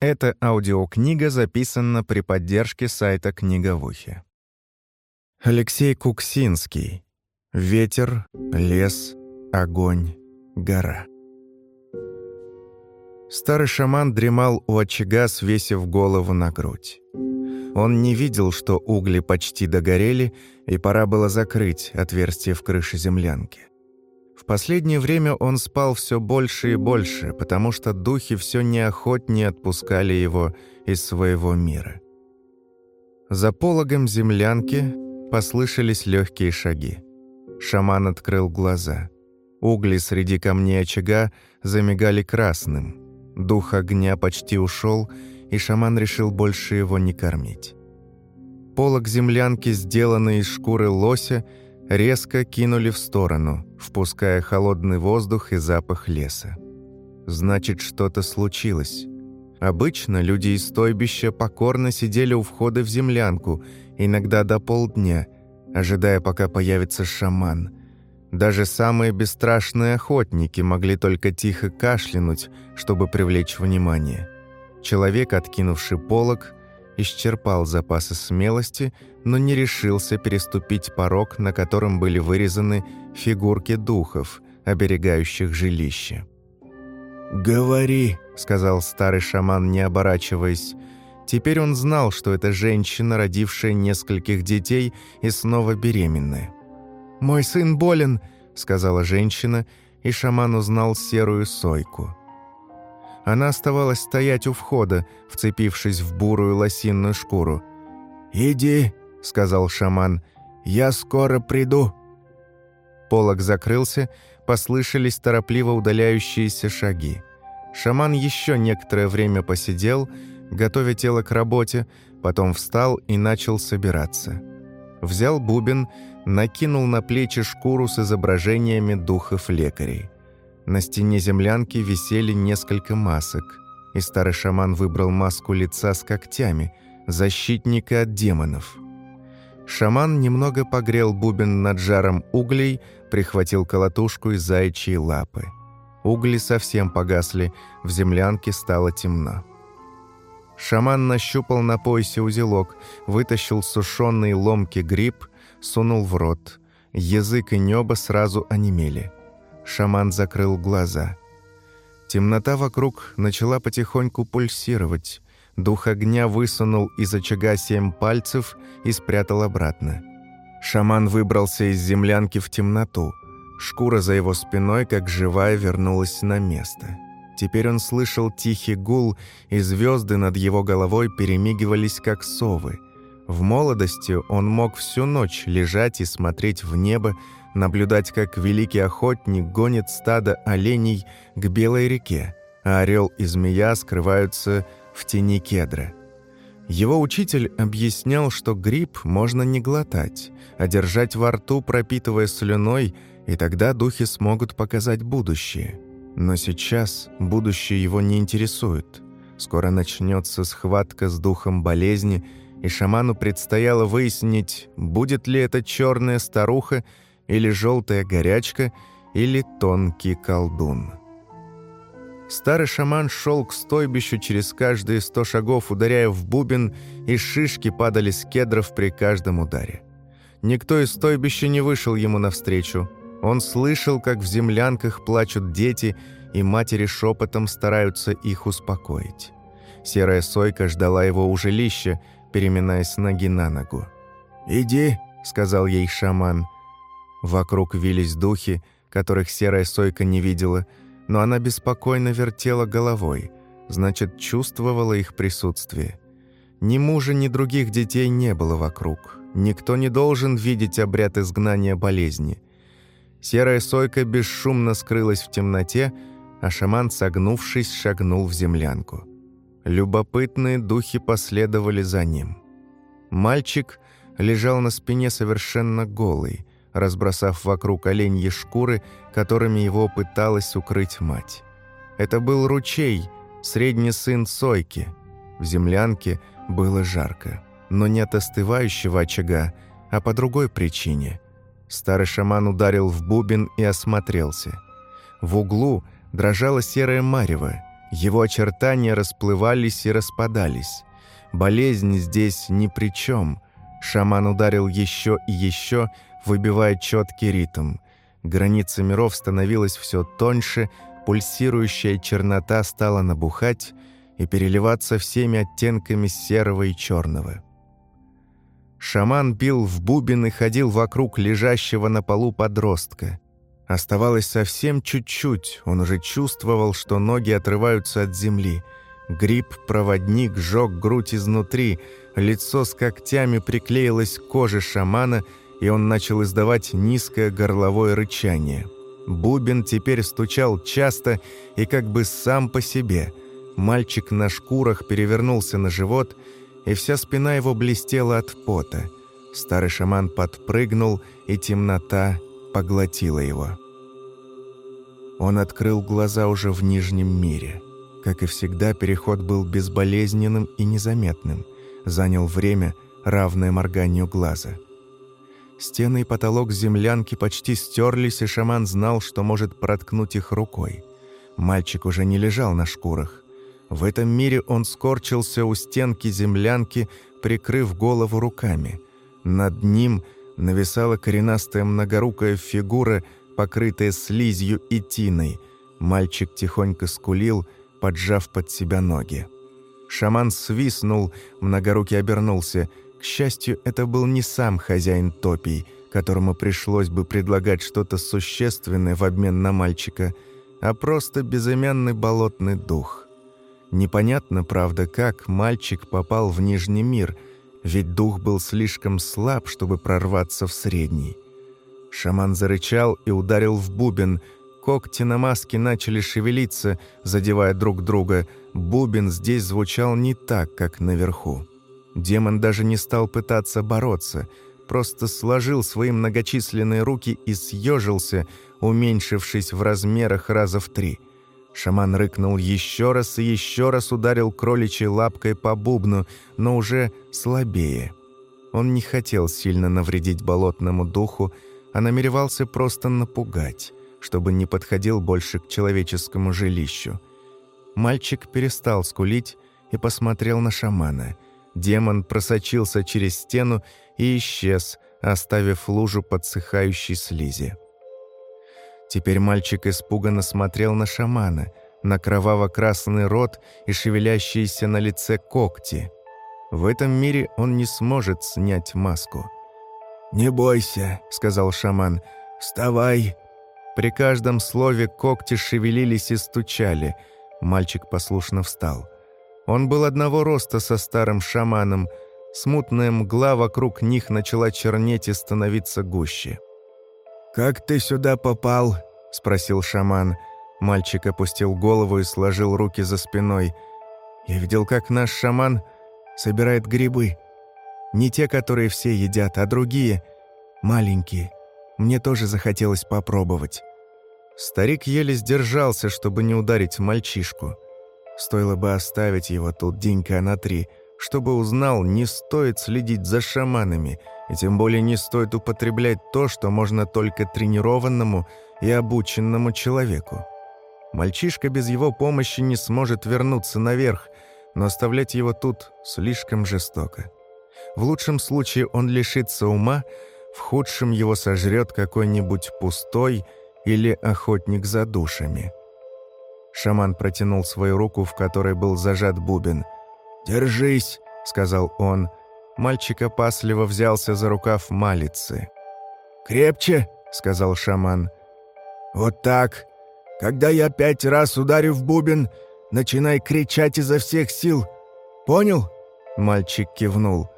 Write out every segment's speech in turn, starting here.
Эта аудиокнига записана при поддержке сайта Книговухи. Алексей Куксинский. Ветер, лес, огонь, гора. Старый шаман дремал у очага, свесив голову на грудь. Он не видел, что угли почти догорели, и пора было закрыть отверстие в крыше землянки. Последнее время он спал все больше и больше, потому что духи все неохотнее отпускали его из своего мира. За пологом землянки послышались легкие шаги. Шаман открыл глаза. Угли среди камней очага замигали красным. Дух огня почти ушел, и шаман решил больше его не кормить. Полог землянки, сделанный из шкуры лося, резко кинули в сторону, впуская холодный воздух и запах леса. Значит, что-то случилось. Обычно люди из стойбища покорно сидели у входа в землянку, иногда до полдня, ожидая, пока появится шаман. Даже самые бесстрашные охотники могли только тихо кашлянуть, чтобы привлечь внимание. Человек, откинувший полог, исчерпал запасы смелости, но не решился переступить порог, на котором были вырезаны фигурки духов, оберегающих жилище. «Говори», — сказал старый шаман, не оборачиваясь. Теперь он знал, что это женщина, родившая нескольких детей и снова беременная. «Мой сын болен», — сказала женщина, и шаман узнал серую сойку. Она оставалась стоять у входа, вцепившись в бурую лосиную шкуру. «Иди», — сказал шаман, — «я скоро приду». Полок закрылся, послышались торопливо удаляющиеся шаги. Шаман еще некоторое время посидел, готовя тело к работе, потом встал и начал собираться. Взял бубен, накинул на плечи шкуру с изображениями духов лекарей. На стене землянки висели несколько масок, и старый шаман выбрал маску лица с когтями, защитника от демонов. Шаман немного погрел бубен над жаром углей, прихватил колотушку и заячьи лапы. Угли совсем погасли, в землянке стало темно. Шаман нащупал на поясе узелок, вытащил сушеный ломкий гриб, сунул в рот. Язык и небо сразу онемели. Шаман закрыл глаза. Темнота вокруг начала потихоньку пульсировать. Дух огня высунул из очага семь пальцев и спрятал обратно. Шаман выбрался из землянки в темноту. Шкура за его спиной, как живая, вернулась на место. Теперь он слышал тихий гул, и звезды над его головой перемигивались, как совы. В молодости он мог всю ночь лежать и смотреть в небо, наблюдать, как великий охотник гонит стадо оленей к Белой реке, а орел и змея скрываются в тени кедра. Его учитель объяснял, что гриб можно не глотать, а держать во рту, пропитывая слюной, и тогда духи смогут показать будущее. Но сейчас будущее его не интересует. Скоро начнется схватка с духом болезни, и шаману предстояло выяснить, будет ли это черная старуха или желтая горячка, или тонкий колдун. Старый шаман шел к стойбищу через каждые сто шагов, ударяя в бубен, и шишки падали с кедров при каждом ударе. Никто из стойбища не вышел ему навстречу. Он слышал, как в землянках плачут дети, и матери шепотом стараются их успокоить. Серая сойка ждала его у жилища, переминаясь ноги на ногу. «Иди», — сказал ей шаман, — Вокруг вились духи, которых серая сойка не видела, но она беспокойно вертела головой, значит, чувствовала их присутствие. Ни мужа, ни других детей не было вокруг. Никто не должен видеть обряд изгнания болезни. Серая сойка бесшумно скрылась в темноте, а шаман, согнувшись, шагнул в землянку. Любопытные духи последовали за ним. Мальчик лежал на спине совершенно голый разбросав вокруг оленьи шкуры, которыми его пыталась укрыть мать. Это был ручей, средний сын Сойки. В землянке было жарко, но не от остывающего очага, а по другой причине. Старый шаман ударил в бубен и осмотрелся. В углу дрожала серая марево, Его очертания расплывались и распадались. Болезнь здесь ни при чем. Шаман ударил еще и еще, выбивая четкий ритм. Граница миров становилась все тоньше, пульсирующая чернота стала набухать и переливаться всеми оттенками серого и черного. Шаман бил в бубен и ходил вокруг лежащего на полу подростка. Оставалось совсем чуть-чуть, он уже чувствовал, что ноги отрываются от земли. Гриб-проводник жег грудь изнутри, лицо с когтями приклеилось к коже шамана, и он начал издавать низкое горловое рычание. Бубен теперь стучал часто и как бы сам по себе. Мальчик на шкурах перевернулся на живот – и вся спина его блестела от пота. Старый шаман подпрыгнул, и темнота поглотила его. Он открыл глаза уже в Нижнем мире. Как и всегда, переход был безболезненным и незаметным. Занял время, равное морганию глаза. Стены и потолок землянки почти стерлись, и шаман знал, что может проткнуть их рукой. Мальчик уже не лежал на шкурах. В этом мире он скорчился у стенки землянки, прикрыв голову руками. Над ним нависала коренастая многорукая фигура, покрытая слизью и тиной. Мальчик тихонько скулил, поджав под себя ноги. Шаман свистнул, многорукий обернулся. К счастью, это был не сам хозяин топий, которому пришлось бы предлагать что-то существенное в обмен на мальчика, а просто безымянный болотный дух. Непонятно, правда, как мальчик попал в Нижний мир, ведь дух был слишком слаб, чтобы прорваться в Средний. Шаман зарычал и ударил в бубен. Когти на маске начали шевелиться, задевая друг друга. Бубен здесь звучал не так, как наверху. Демон даже не стал пытаться бороться, просто сложил свои многочисленные руки и съежился, уменьшившись в размерах раза в три – Шаман рыкнул еще раз и еще раз ударил кроличьей лапкой по бубну, но уже слабее. Он не хотел сильно навредить болотному духу, а намеревался просто напугать, чтобы не подходил больше к человеческому жилищу. Мальчик перестал скулить и посмотрел на шамана. Демон просочился через стену и исчез, оставив лужу подсыхающей слизи. Теперь мальчик испуганно смотрел на шамана, на кроваво-красный рот и шевелящиеся на лице когти. В этом мире он не сможет снять маску. «Не бойся», — сказал шаман, — «вставай». При каждом слове когти шевелились и стучали. Мальчик послушно встал. Он был одного роста со старым шаманом. Смутная мгла вокруг них начала чернеть и становиться гуще. «Как ты сюда попал?» – спросил шаман. Мальчик опустил голову и сложил руки за спиной. «Я видел, как наш шаман собирает грибы. Не те, которые все едят, а другие, маленькие. Мне тоже захотелось попробовать». Старик еле сдержался, чтобы не ударить мальчишку. Стоило бы оставить его тут денька на три, чтобы узнал, не стоит следить за шаманами – и тем более не стоит употреблять то, что можно только тренированному и обученному человеку. Мальчишка без его помощи не сможет вернуться наверх, но оставлять его тут слишком жестоко. В лучшем случае он лишится ума, в худшем его сожрет какой-нибудь пустой или охотник за душами. Шаман протянул свою руку, в которой был зажат бубен. «Держись», — сказал он, Мальчик опасливо взялся за рукав малицы. «Крепче», — сказал шаман. «Вот так. Когда я пять раз ударю в бубен, начинай кричать изо всех сил. Понял?» Мальчик кивнул.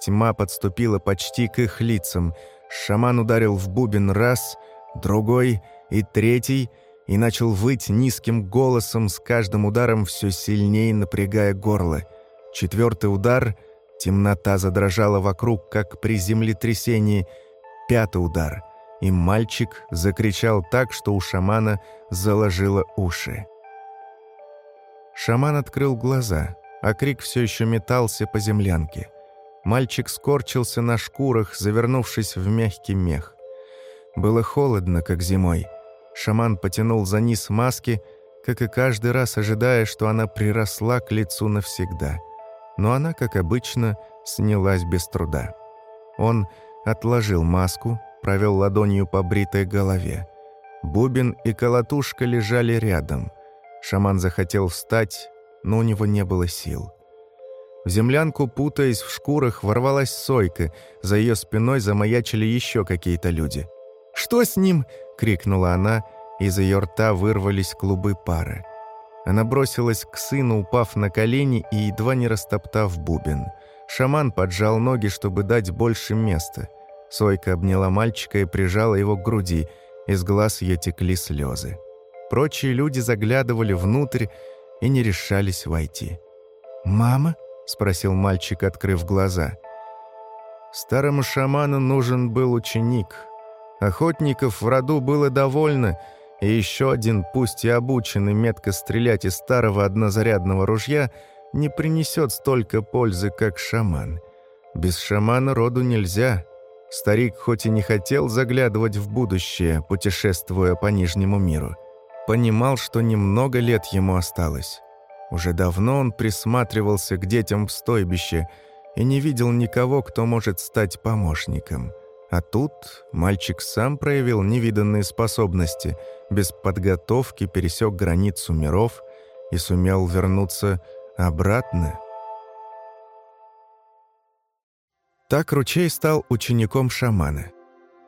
Тьма подступила почти к их лицам. Шаман ударил в бубен раз, другой и третий, и начал выть низким голосом, с каждым ударом все сильнее напрягая горло. Четвертый удар — Темнота задрожала вокруг, как при землетрясении. Пятый удар. И мальчик закричал так, что у шамана заложило уши. Шаман открыл глаза, а крик все еще метался по землянке. Мальчик скорчился на шкурах, завернувшись в мягкий мех. Было холодно, как зимой. Шаман потянул за низ маски, как и каждый раз ожидая, что она приросла к лицу навсегда. Но она, как обычно, снялась без труда. Он отложил маску, провел ладонью по бритой голове. Бубен и колотушка лежали рядом. Шаман захотел встать, но у него не было сил. В землянку, путаясь в шкурах, ворвалась сойка. За ее спиной замаячили еще какие-то люди. «Что с ним?» — крикнула она. Из ее рта вырвались клубы пары. Она бросилась к сыну, упав на колени и едва не растоптав бубен. Шаман поджал ноги, чтобы дать больше места. Сойка обняла мальчика и прижала его к груди. Из глаз ее текли слезы. Прочие люди заглядывали внутрь и не решались войти. «Мама?» — спросил мальчик, открыв глаза. Старому шаману нужен был ученик. Охотников в роду было довольно, и еще один, пусть и обученный метко стрелять из старого однозарядного ружья, не принесет столько пользы, как шаман. Без шамана роду нельзя. Старик хоть и не хотел заглядывать в будущее, путешествуя по Нижнему миру, понимал, что немного лет ему осталось. Уже давно он присматривался к детям в стойбище и не видел никого, кто может стать помощником. А тут мальчик сам проявил невиданные способности, без подготовки пересек границу миров и сумел вернуться обратно. Так Ручей стал учеником шамана.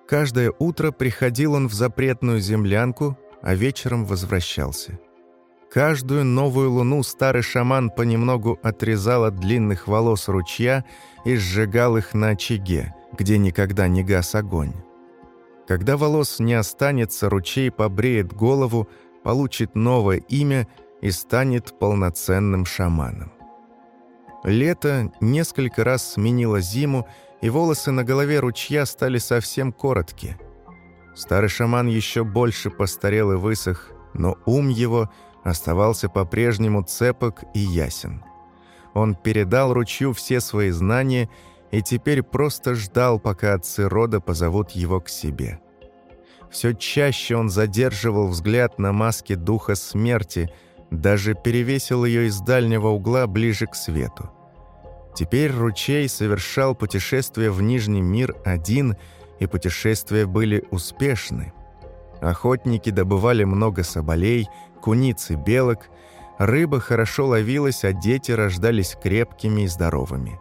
Каждое утро приходил он в запретную землянку, а вечером возвращался. Каждую новую луну старый шаман понемногу отрезал от длинных волос ручья и сжигал их на очаге, где никогда не гас огонь. Когда волос не останется, ручей побреет голову, получит новое имя и станет полноценным шаманом. Лето несколько раз сменило зиму, и волосы на голове ручья стали совсем короткие. Старый шаман еще больше постарел и высох, но ум его – оставался по-прежнему цепок и ясен. Он передал ручью все свои знания и теперь просто ждал, пока отцы рода позовут его к себе. Все чаще он задерживал взгляд на маске духа смерти, даже перевесил ее из дальнего угла ближе к свету. Теперь ручей совершал путешествие в Нижний мир один, и путешествия были успешны. Охотники добывали много соболей, куниц и белок, рыба хорошо ловилась, а дети рождались крепкими и здоровыми.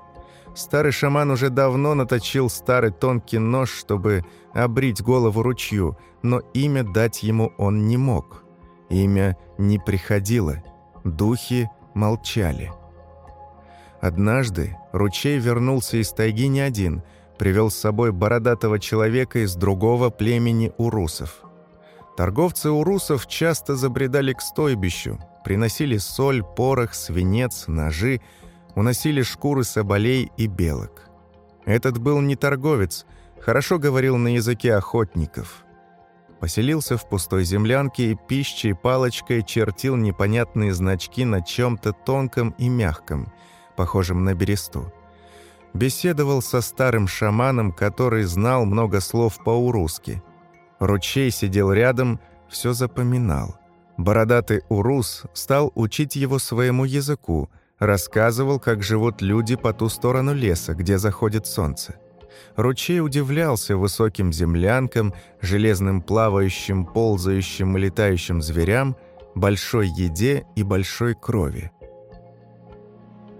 Старый шаман уже давно наточил старый тонкий нож, чтобы обрить голову ручью, но имя дать ему он не мог. Имя не приходило, духи молчали. Однажды ручей вернулся из тайги не один, привел с собой бородатого человека из другого племени урусов – Торговцы у русов часто забредали к стойбищу, приносили соль, порох, свинец, ножи, уносили шкуры соболей и белок. Этот был не торговец, хорошо говорил на языке охотников. Поселился в пустой землянке и пищей палочкой чертил непонятные значки на чем-то тонком и мягком, похожем на бересту. Беседовал со старым шаманом, который знал много слов по-урусски – Ручей сидел рядом, все запоминал. Бородатый Урус стал учить его своему языку, рассказывал, как живут люди по ту сторону леса, где заходит солнце. Ручей удивлялся высоким землянкам, железным плавающим, ползающим и летающим зверям, большой еде и большой крови.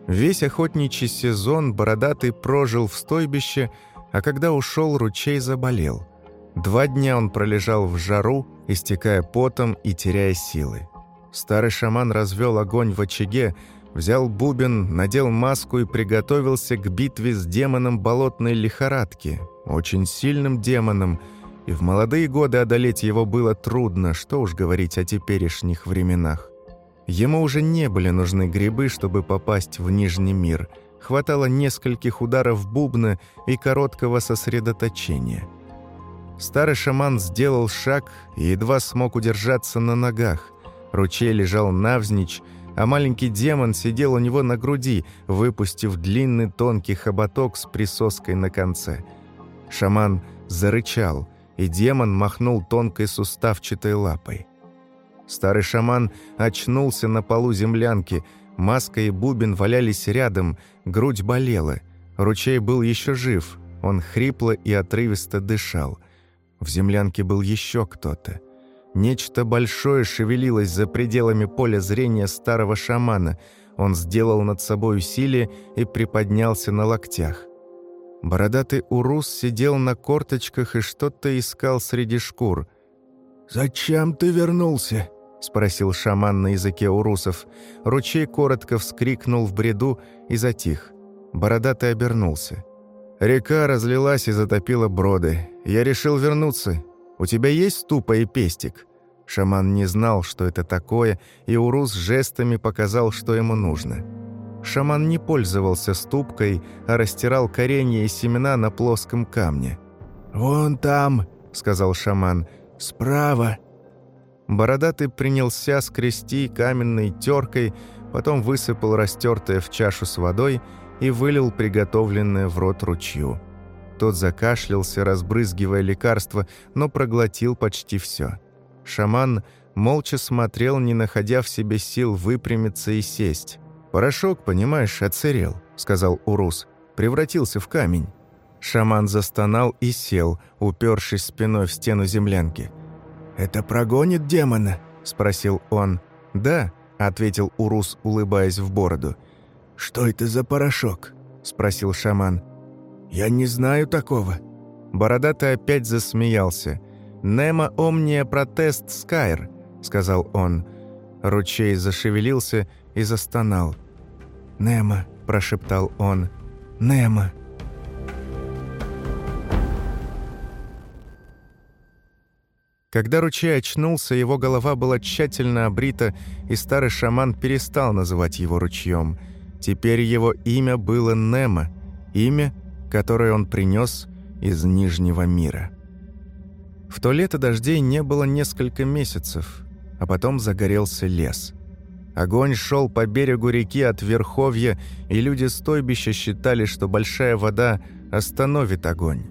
Весь охотничий сезон Бородатый прожил в стойбище, а когда ушел, ручей заболел – Два дня он пролежал в жару, истекая потом и теряя силы. Старый шаман развел огонь в очаге, взял бубен, надел маску и приготовился к битве с демоном болотной лихорадки, очень сильным демоном, и в молодые годы одолеть его было трудно, что уж говорить о теперешних временах. Ему уже не были нужны грибы, чтобы попасть в Нижний мир. Хватало нескольких ударов бубна и короткого сосредоточения – Старый шаман сделал шаг и едва смог удержаться на ногах. Ручей лежал навзничь, а маленький демон сидел у него на груди, выпустив длинный тонкий хоботок с присоской на конце. Шаман зарычал, и демон махнул тонкой суставчатой лапой. Старый шаман очнулся на полу землянки, маска и бубен валялись рядом, грудь болела. Ручей был еще жив, он хрипло и отрывисто дышал. В землянке был еще кто-то. Нечто большое шевелилось за пределами поля зрения старого шамана. Он сделал над собой усилие и приподнялся на локтях. Бородатый урус сидел на корточках и что-то искал среди шкур. «Зачем ты вернулся?» — спросил шаман на языке урусов. Ручей коротко вскрикнул в бреду и затих. Бородатый обернулся. «Река разлилась и затопила броды. Я решил вернуться. У тебя есть ступа и пестик?» Шаман не знал, что это такое, и Урус жестами показал, что ему нужно. Шаман не пользовался ступкой, а растирал коренья и семена на плоском камне. «Вон там», — сказал шаман, — «справа». Бородатый принялся скрести каменной теркой, потом высыпал растертое в чашу с водой и вылил приготовленное в рот ручью. Тот закашлялся, разбрызгивая лекарство, но проглотил почти все. Шаман молча смотрел, не находя в себе сил выпрямиться и сесть. «Порошок, понимаешь, отсырел», — сказал Урус. «Превратился в камень». Шаман застонал и сел, упершись спиной в стену землянки. «Это прогонит демона?» — спросил он. «Да», — ответил Урус, улыбаясь в бороду. «Что это за порошок?» — спросил шаман. «Я не знаю такого». Бородатый опять засмеялся. «Немо омния протест скайр», — сказал он. Ручей зашевелился и застонал. «Немо», – прошептал он, – «Немо». Когда ручей очнулся, его голова была тщательно обрита, и старый шаман перестал называть его ручьем. Теперь его имя было Немо, имя, которое он принес из Нижнего мира. В то лето дождей не было несколько месяцев, а потом загорелся лес – Огонь шел по берегу реки от Верховья, и люди стойбища считали, что большая вода остановит огонь.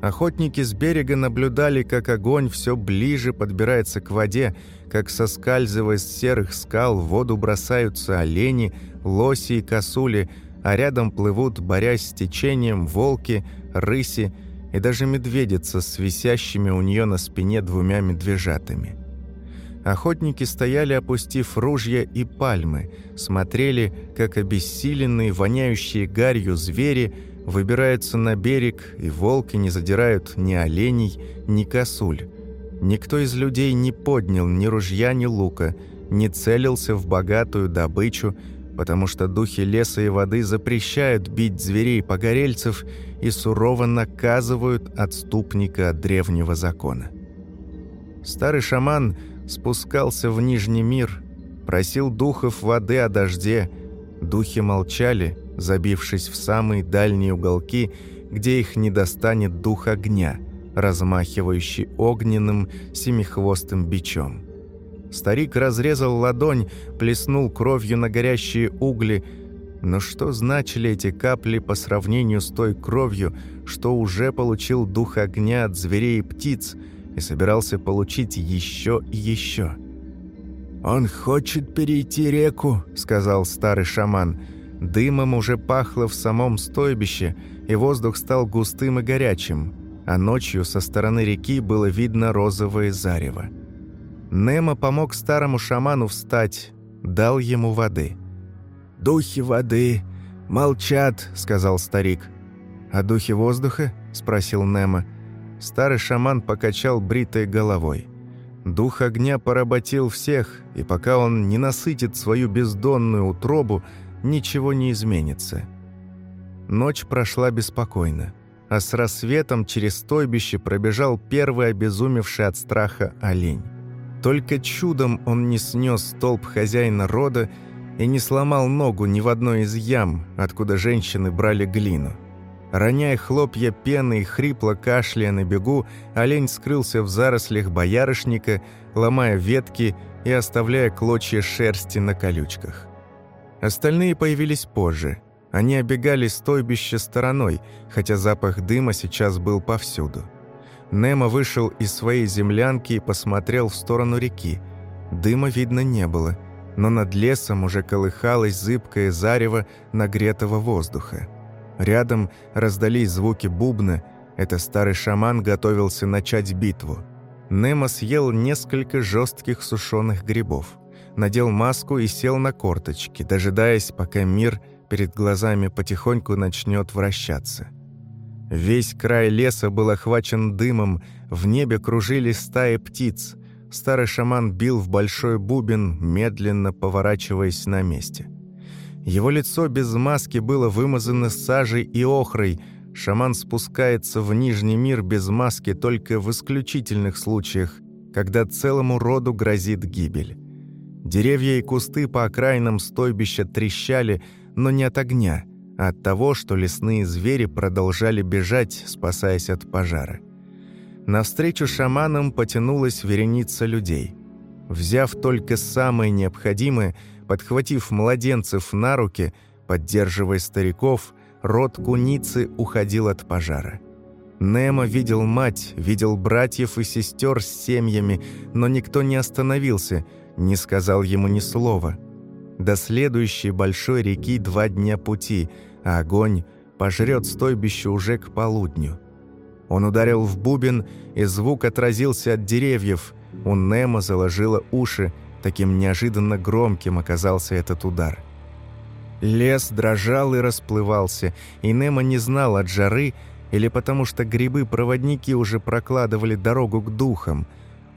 Охотники с берега наблюдали, как огонь все ближе подбирается к воде, как соскальзывая с серых скал в воду бросаются олени, лоси и косули, а рядом плывут, борясь с течением, волки, рыси и даже медведица с висящими у нее на спине двумя медвежатами. Охотники стояли, опустив ружья и пальмы, смотрели, как обессиленные, воняющие гарью звери выбираются на берег, и волки не задирают ни оленей, ни косуль. Никто из людей не поднял ни ружья, ни лука, не целился в богатую добычу, потому что духи леса и воды запрещают бить зверей-погорельцев и сурово наказывают отступника от древнего закона. Старый шаман – спускался в Нижний мир, просил духов воды о дожде. Духи молчали, забившись в самые дальние уголки, где их не достанет дух огня, размахивающий огненным семихвостым бичом. Старик разрезал ладонь, плеснул кровью на горящие угли, но что значили эти капли по сравнению с той кровью, что уже получил дух огня от зверей и птиц – и собирался получить еще и еще. «Он хочет перейти реку», — сказал старый шаман. Дымом уже пахло в самом стойбище, и воздух стал густым и горячим, а ночью со стороны реки было видно розовое зарево. Немо помог старому шаману встать, дал ему воды. «Духи воды молчат», — сказал старик. «А духи воздуха?» — спросил Немо. Старый шаман покачал бритой головой. Дух огня поработил всех, и пока он не насытит свою бездонную утробу, ничего не изменится. Ночь прошла беспокойно, а с рассветом через стойбище пробежал первый обезумевший от страха олень. Только чудом он не снес столб хозяина рода и не сломал ногу ни в одной из ям, откуда женщины брали глину. Роняя хлопья пены и хрипло кашляя на бегу, олень скрылся в зарослях боярышника, ломая ветки и оставляя клочья шерсти на колючках. Остальные появились позже. Они обегали стойбище стороной, хотя запах дыма сейчас был повсюду. Немо вышел из своей землянки и посмотрел в сторону реки. Дыма видно не было, но над лесом уже колыхалось зыбкое зарево нагретого воздуха. Рядом раздались звуки бубна, это старый шаман готовился начать битву. Немо съел несколько жестких сушеных грибов, надел маску и сел на корточки, дожидаясь, пока мир перед глазами потихоньку начнет вращаться. Весь край леса был охвачен дымом, в небе кружили стаи птиц. Старый шаман бил в большой бубен, медленно поворачиваясь на месте. Его лицо без маски было вымазано сажей и охрой. Шаман спускается в Нижний мир без маски только в исключительных случаях, когда целому роду грозит гибель. Деревья и кусты по окраинам стойбища трещали, но не от огня, от того, что лесные звери продолжали бежать, спасаясь от пожара. Навстречу шаманам потянулась вереница людей. Взяв только самое необходимое, подхватив младенцев на руки, поддерживая стариков, род куницы уходил от пожара. Немо видел мать, видел братьев и сестер с семьями, но никто не остановился, не сказал ему ни слова – до следующей большой реки два дня пути, а огонь пожрет стойбище уже к полудню. Он ударил в бубен, и звук отразился от деревьев. У Немо заложило уши, таким неожиданно громким оказался этот удар. Лес дрожал и расплывался, и Немо не знал от жары или потому что грибы-проводники уже прокладывали дорогу к духам.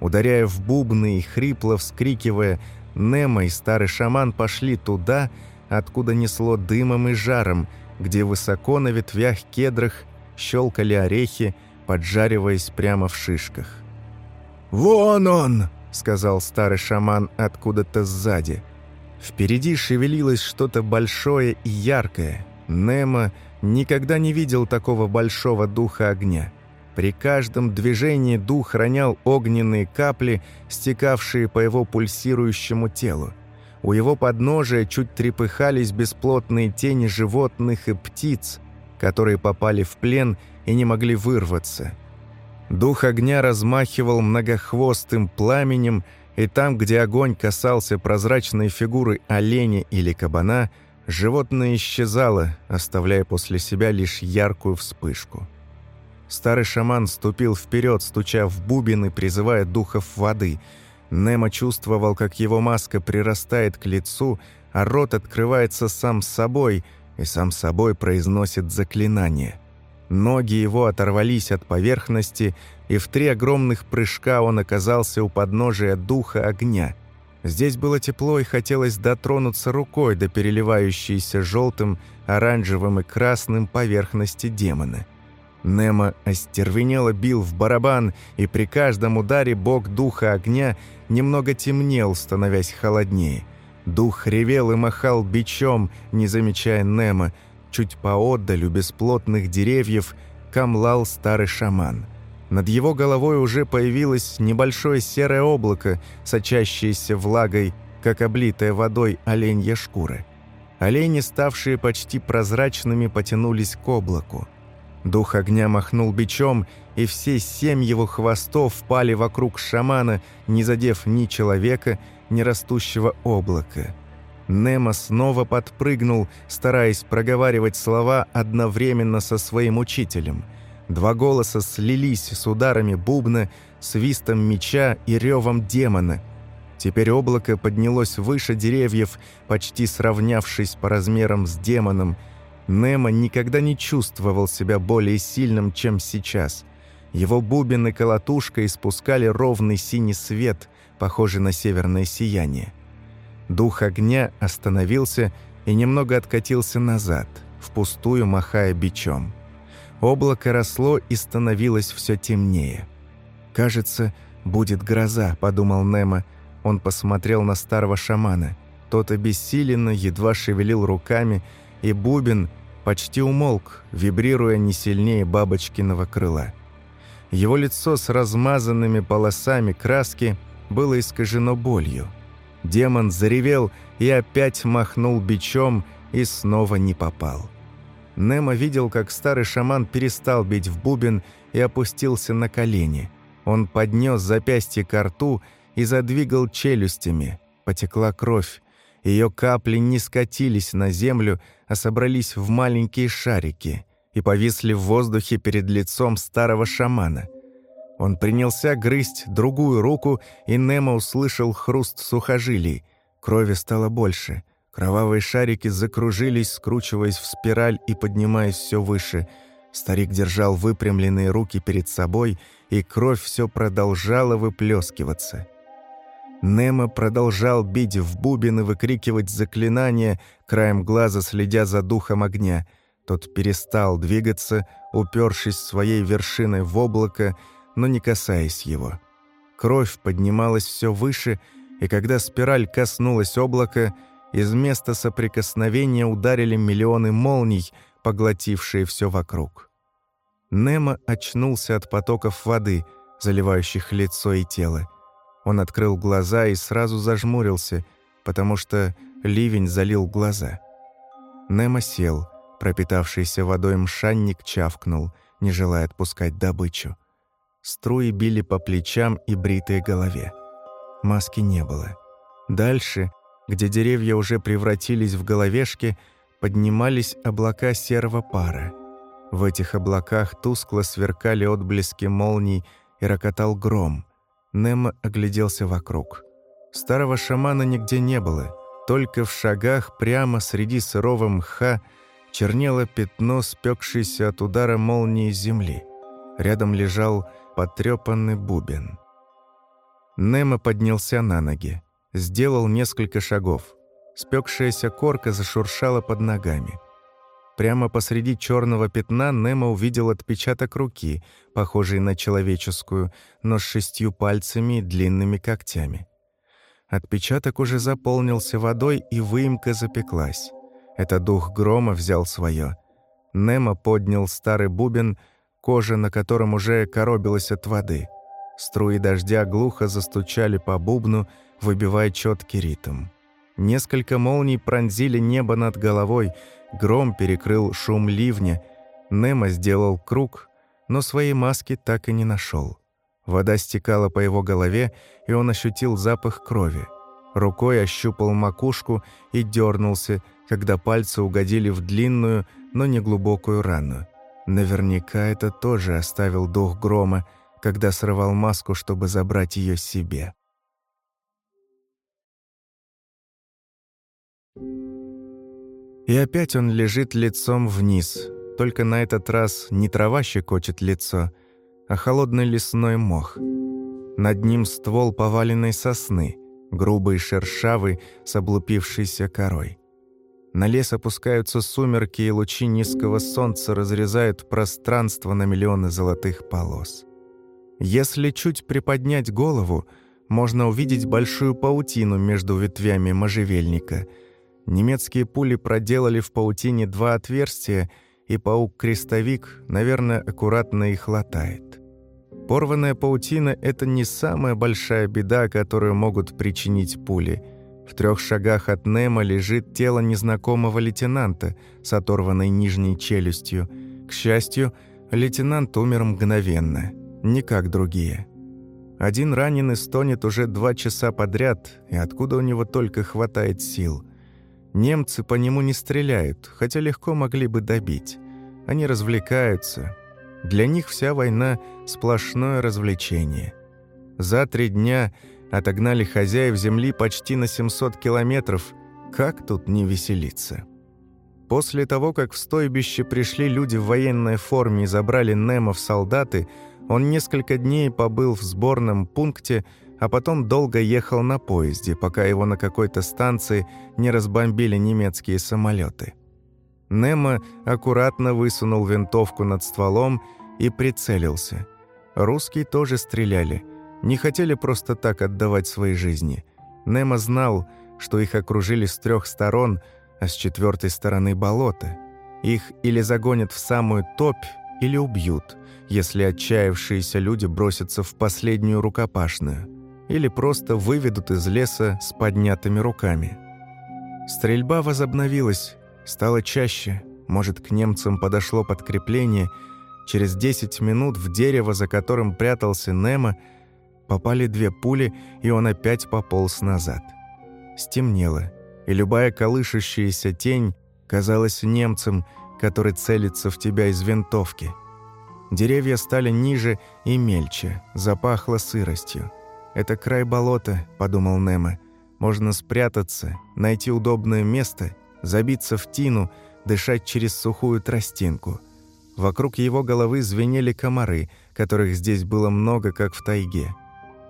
Ударяя в бубны и хрипло вскрикивая, Немо и старый шаман пошли туда, откуда несло дымом и жаром, где высоко на ветвях кедрах щелкали орехи, поджариваясь прямо в шишках. «Вон он!» — сказал старый шаман откуда-то сзади. Впереди шевелилось что-то большое и яркое. Немо никогда не видел такого большого духа огня. При каждом движении дух ронял огненные капли, стекавшие по его пульсирующему телу. У его подножия чуть трепыхались бесплотные тени животных и птиц, которые попали в плен и не могли вырваться. Дух огня размахивал многохвостым пламенем, и там, где огонь касался прозрачной фигуры оленя или кабана, животное исчезало, оставляя после себя лишь яркую вспышку. Старый шаман ступил вперед, стуча в бубен и призывая духов воды. Немо чувствовал, как его маска прирастает к лицу, а рот открывается сам собой и сам собой произносит заклинание. Ноги его оторвались от поверхности, и в три огромных прыжка он оказался у подножия духа огня. Здесь было тепло, и хотелось дотронуться рукой до переливающейся желтым, оранжевым и красным поверхности демона. Немо остервенело бил в барабан, и при каждом ударе бог духа огня немного темнел, становясь холоднее. Дух ревел и махал бичом, не замечая Немо. Чуть поотдаль у бесплотных деревьев камлал старый шаман. Над его головой уже появилось небольшое серое облако, сочащееся влагой, как облитая водой оленья шкура. Олени, ставшие почти прозрачными, потянулись к облаку. Дух огня махнул бичом, и все семь его хвостов впали вокруг шамана, не задев ни человека, ни растущего облака. Немо снова подпрыгнул, стараясь проговаривать слова одновременно со своим учителем. Два голоса слились с ударами бубна, свистом меча и ревом демона. Теперь облако поднялось выше деревьев, почти сравнявшись по размерам с демоном – Немо никогда не чувствовал себя более сильным, чем сейчас. Его бубен и колотушка испускали ровный синий свет, похожий на северное сияние. Дух огня остановился и немного откатился назад, впустую махая бичом. Облако росло и становилось все темнее. «Кажется, будет гроза», — подумал Немо. Он посмотрел на старого шамана. Тот обессиленно, едва шевелил руками, и бубен почти умолк, вибрируя не сильнее бабочкиного крыла. Его лицо с размазанными полосами краски было искажено болью. Демон заревел и опять махнул бичом и снова не попал. Немо видел, как старый шаман перестал бить в бубен и опустился на колени. Он поднес запястье к рту и задвигал челюстями. Потекла кровь. Ее капли не скатились на землю, а собрались в маленькие шарики и повисли в воздухе перед лицом старого шамана. Он принялся грызть другую руку, и Немо услышал хруст сухожилий. Крови стало больше. Кровавые шарики закружились, скручиваясь в спираль и поднимаясь все выше. Старик держал выпрямленные руки перед собой, и кровь все продолжала выплескиваться. Немо продолжал бить в бубен и выкрикивать заклинания, краем глаза следя за духом огня. Тот перестал двигаться, упершись своей вершиной в облако, но не касаясь его. Кровь поднималась все выше, и когда спираль коснулась облака, из места соприкосновения ударили миллионы молний, поглотившие все вокруг. Немо очнулся от потоков воды, заливающих лицо и тело. Он открыл глаза и сразу зажмурился, потому что ливень залил глаза. Немо сел, пропитавшийся водой мшанник чавкнул, не желая отпускать добычу. Струи били по плечам и бритой голове. Маски не было. Дальше, где деревья уже превратились в головешки, поднимались облака серого пара. В этих облаках тускло сверкали отблески молний и рокотал гром. Немо огляделся вокруг. Старого шамана нигде не было. Только в шагах прямо среди сырого мха чернело пятно, спекшееся от удара молнии земли. Рядом лежал потрепанный бубен. Немо поднялся на ноги. Сделал несколько шагов. Спекшаяся корка зашуршала под ногами. Прямо посреди черного пятна Немо увидел отпечаток руки, похожий на человеческую, но с шестью пальцами и длинными когтями. Отпечаток уже заполнился водой, и выемка запеклась. Это дух грома взял свое. Немо поднял старый бубен, кожа на котором уже коробилась от воды. Струи дождя глухо застучали по бубну, выбивая четкий ритм. Несколько молний пронзили небо над головой, гром перекрыл шум ливня. Немо сделал круг, но своей маски так и не нашел. Вода стекала по его голове, и он ощутил запах крови. Рукой ощупал макушку и дернулся, когда пальцы угодили в длинную, но не глубокую рану. Наверняка это тоже оставил дух грома, когда срывал маску, чтобы забрать ее себе. И опять он лежит лицом вниз, только на этот раз не трава щекочет лицо, а холодный лесной мох. Над ним ствол поваленной сосны, грубый шершавый с облупившейся корой. На лес опускаются сумерки, и лучи низкого солнца разрезают пространство на миллионы золотых полос. Если чуть приподнять голову, можно увидеть большую паутину между ветвями можжевельника — Немецкие пули проделали в паутине два отверстия, и паук-крестовик, наверное, аккуратно их латает. Порванная паутина – это не самая большая беда, которую могут причинить пули. В трех шагах от Немо лежит тело незнакомого лейтенанта с оторванной нижней челюстью. К счастью, лейтенант умер мгновенно, не как другие. Один раненый стонет уже два часа подряд, и откуда у него только хватает сил – Немцы по нему не стреляют, хотя легко могли бы добить. Они развлекаются. Для них вся война – сплошное развлечение. За три дня отогнали хозяев земли почти на 700 километров. Как тут не веселиться? После того, как в стойбище пришли люди в военной форме и забрали Немо в солдаты, он несколько дней побыл в сборном пункте – а потом долго ехал на поезде, пока его на какой-то станции не разбомбили немецкие самолеты. Немо аккуратно высунул винтовку над стволом и прицелился. Русские тоже стреляли, не хотели просто так отдавать свои жизни. Немо знал, что их окружили с трех сторон, а с четвертой стороны болото. Их или загонят в самую топь, или убьют, если отчаявшиеся люди бросятся в последнюю рукопашную или просто выведут из леса с поднятыми руками. Стрельба возобновилась, стала чаще, может, к немцам подошло подкрепление. Через 10 минут в дерево, за которым прятался Немо, Попали две пули, и он опять пополз назад. Стемнело, и любая колышащаяся тень казалась немцем, который целится в тебя из винтовки. Деревья стали ниже и мельче, запахло сыростью. «Это край болота», — подумал Немо. «Можно спрятаться, найти удобное место, забиться в тину, дышать через сухую тростинку». Вокруг его головы звенели комары, которых здесь было много, как в тайге.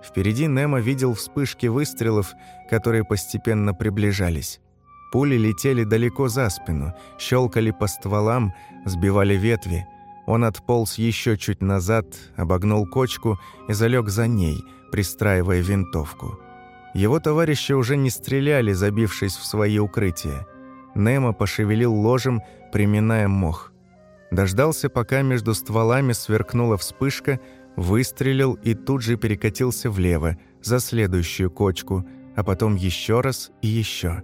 Впереди Немо видел вспышки выстрелов, которые постепенно приближались. Пули летели далеко за спину, щелкали по стволам, сбивали ветви. Он отполз еще чуть назад, обогнул кочку и залег за ней, пристраивая винтовку. Его товарищи уже не стреляли, забившись в свои укрытия. Немо пошевелил ложем, приминая мох. Дождался, пока между стволами сверкнула вспышка, выстрелил и тут же перекатился влево, за следующую кочку, а потом еще раз и еще.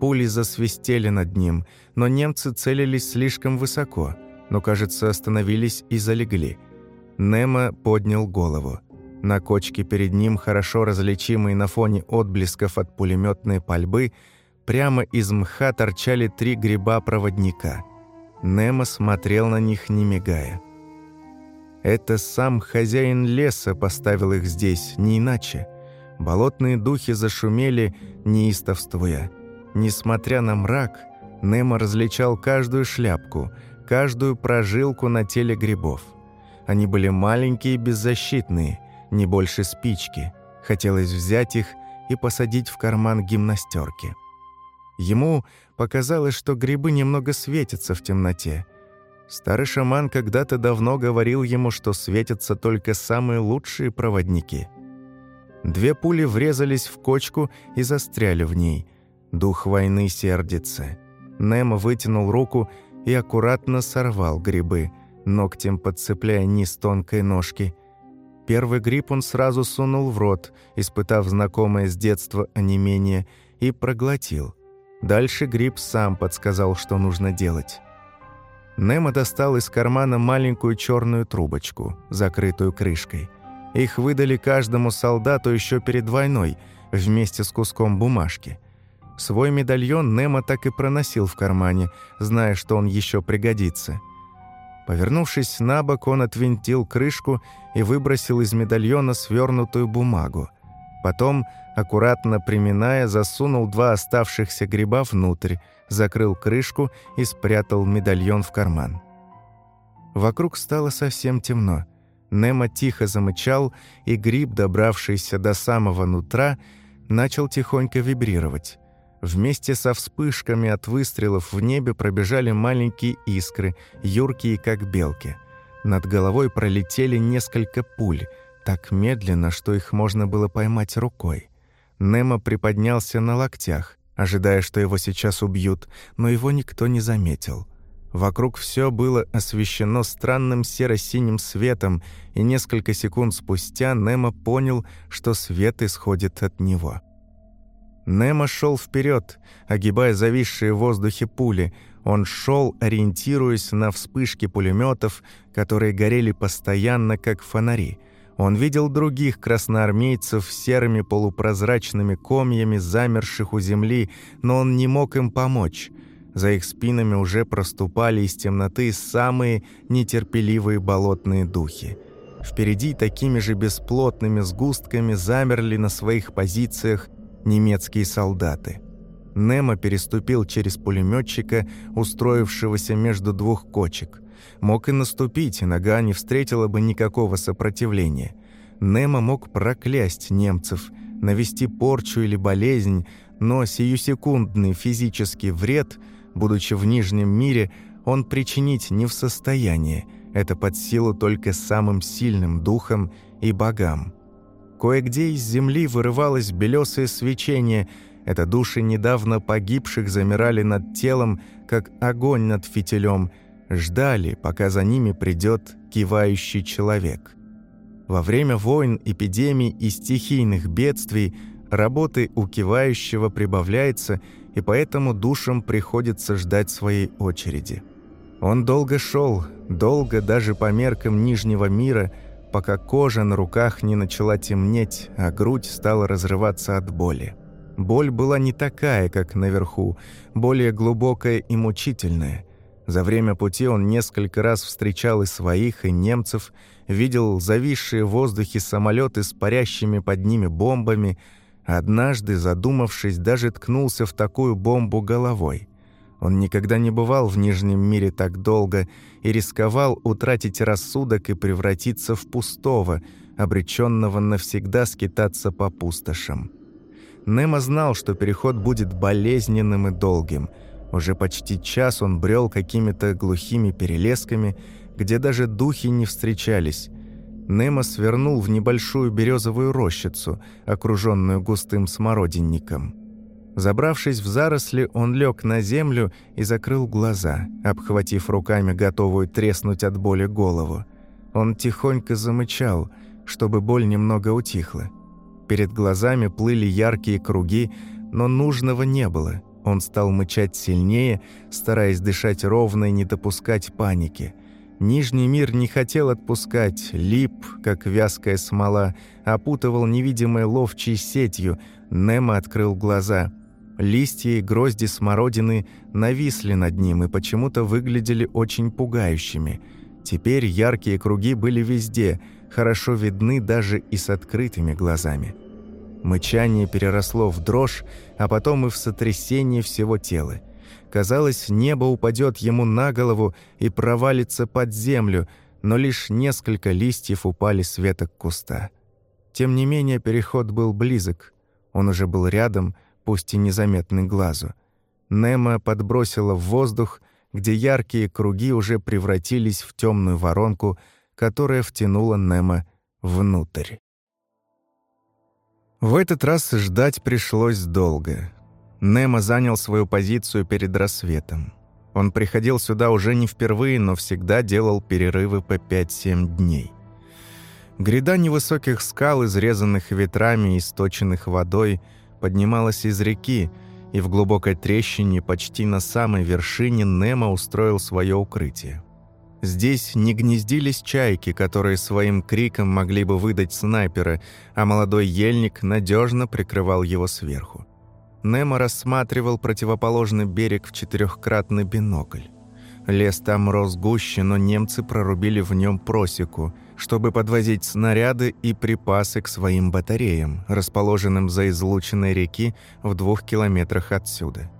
Пули засвистели над ним, но немцы целились слишком высоко, но, кажется, остановились и залегли. Немо поднял голову. На кочке перед ним, хорошо различимый на фоне отблесков от пулеметной пальбы, прямо из мха торчали три гриба-проводника. Немо смотрел на них, не мигая. Это сам хозяин леса поставил их здесь, не иначе. Болотные духи зашумели, неистовствуя. Несмотря на мрак, Немо различал каждую шляпку, каждую прожилку на теле грибов. Они были маленькие и беззащитные, не больше спички. Хотелось взять их и посадить в карман гимнастерки. Ему показалось, что грибы немного светятся в темноте. Старый шаман когда-то давно говорил ему, что светятся только самые лучшие проводники. Две пули врезались в кочку и застряли в ней. Дух войны сердится. Немо вытянул руку и аккуратно сорвал грибы, ногтем подцепляя низ тонкой ножки. Первый гриб он сразу сунул в рот, испытав знакомое с детства онемение, и проглотил. Дальше гриб сам подсказал, что нужно делать. Немо достал из кармана маленькую черную трубочку, закрытую крышкой. Их выдали каждому солдату еще перед войной, вместе с куском бумажки. Свой медальон Немо так и проносил в кармане, зная, что он еще пригодится. Повернувшись на бок, он отвинтил крышку и выбросил из медальона свернутую бумагу. Потом, аккуратно приминая, засунул два оставшихся гриба внутрь, закрыл крышку и спрятал медальон в карман. Вокруг стало совсем темно. Немо тихо замычал, и гриб, добравшийся до самого нутра, начал тихонько вибрировать. Вместе со вспышками от выстрелов в небе пробежали маленькие искры, юркие, как белки. Над головой пролетели несколько пуль, так медленно, что их можно было поймать рукой. Немо приподнялся на локтях ожидая, что его сейчас убьют, но его никто не заметил. Вокруг все было освещено странным серо-синим светом, и несколько секунд спустя Немо понял, что свет исходит от него. Немо шел вперед, огибая зависшие в воздухе пули. Он шел, ориентируясь на вспышки пулеметов, которые горели постоянно, как фонари – он видел других красноармейцев серыми полупрозрачными комьями, замерших у земли, но он не мог им помочь. За их спинами уже проступали из темноты самые нетерпеливые болотные духи. Впереди такими же бесплотными сгустками замерли на своих позициях немецкие солдаты. Немо переступил через пулеметчика, устроившегося между двух кочек – Мог и наступить, и нога не встретила бы никакого сопротивления. Немо мог проклясть немцев, навести порчу или болезнь, но сиюсекундный физический вред, будучи в Нижнем мире, он причинить не в состоянии. Это под силу только самым сильным духом и богам. Кое-где из земли вырывалось белесое свечение. Это души недавно погибших замирали над телом, как огонь над фитилем – ждали, пока за ними придет кивающий человек. Во время войн, эпидемий и стихийных бедствий работы у кивающего прибавляется, и поэтому душам приходится ждать своей очереди. Он долго шел, долго даже по меркам Нижнего мира, пока кожа на руках не начала темнеть, а грудь стала разрываться от боли. Боль была не такая, как наверху, более глубокая и мучительная. За время пути он несколько раз встречал и своих, и немцев, видел зависшие в воздухе самолеты с парящими под ними бомбами, однажды, задумавшись, даже ткнулся в такую бомбу головой. Он никогда не бывал в Нижнем мире так долго и рисковал утратить рассудок и превратиться в пустого, обреченного навсегда скитаться по пустошам. Немо знал, что переход будет болезненным и долгим. Уже почти час он брел какими-то глухими перелесками, где даже духи не встречались. Немо свернул в небольшую березовую рощицу, окруженную густым смородинником. Забравшись в заросли, он лег на землю и закрыл глаза, обхватив руками готовую треснуть от боли голову. Он тихонько замычал, чтобы боль немного утихла. Перед глазами плыли яркие круги, но нужного не было. Он стал мычать сильнее, стараясь дышать ровно и не допускать паники. Нижний мир не хотел отпускать, лип, как вязкая смола, опутывал невидимой ловчей сетью. Немо открыл глаза – Листья и грозди смородины нависли над ним и почему-то выглядели очень пугающими. Теперь яркие круги были везде, хорошо видны даже и с открытыми глазами. Мычание переросло в дрожь, а потом и в сотрясение всего тела. Казалось, небо упадет ему на голову и провалится под землю, но лишь несколько листьев упали с веток куста. Тем не менее, переход был близок. Он уже был рядом — пусть и незаметный глазу. Немо подбросила в воздух, где яркие круги уже превратились в темную воронку, которая втянула Немо внутрь. В этот раз ждать пришлось долго. Немо занял свою позицию перед рассветом. Он приходил сюда уже не впервые, но всегда делал перерывы по 5-7 дней. Гряда невысоких скал, изрезанных ветрами и источенных водой – поднималась из реки, и в глубокой трещине почти на самой вершине Немо устроил свое укрытие. Здесь не гнездились чайки, которые своим криком могли бы выдать снайпера, а молодой ельник надежно прикрывал его сверху. Немо рассматривал противоположный берег в четырехкратный бинокль. Лес там рос гуще, но немцы прорубили в нем просеку – чтобы подвозить снаряды и припасы к своим батареям, расположенным за излученной реки в двух километрах отсюда.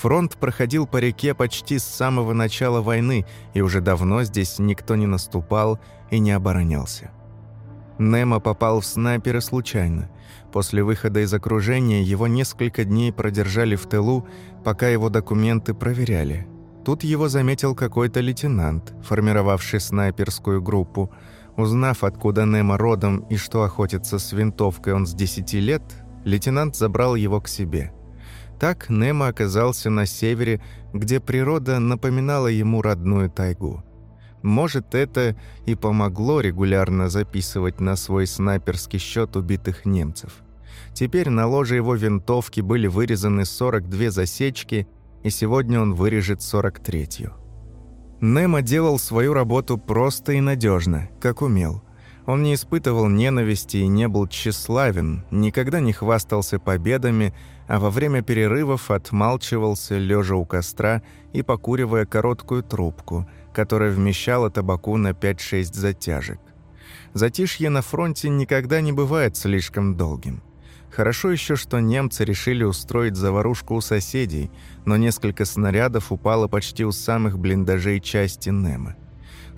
Фронт проходил по реке почти с самого начала войны, и уже давно здесь никто не наступал и не оборонялся. Немо попал в снайпера случайно. После выхода из окружения его несколько дней продержали в тылу, пока его документы проверяли. Тут его заметил какой-то лейтенант, формировавший снайперскую группу – Узнав, откуда Немо родом и что охотится с винтовкой он с 10 лет, лейтенант забрал его к себе. Так Немо оказался на севере, где природа напоминала ему родную тайгу. Может, это и помогло регулярно записывать на свой снайперский счет убитых немцев. Теперь на ложе его винтовки были вырезаны 42 засечки, и сегодня он вырежет 43-ю. Немо делал свою работу просто и надежно, как умел. Он не испытывал ненависти и не был тщеславен, никогда не хвастался победами, а во время перерывов отмалчивался, лежа у костра и покуривая короткую трубку, которая вмещала табаку на 5-6 затяжек. Затишье на фронте никогда не бывает слишком долгим. Хорошо еще, что немцы решили устроить заварушку у соседей, но несколько снарядов упало почти у самых блиндажей части Немо.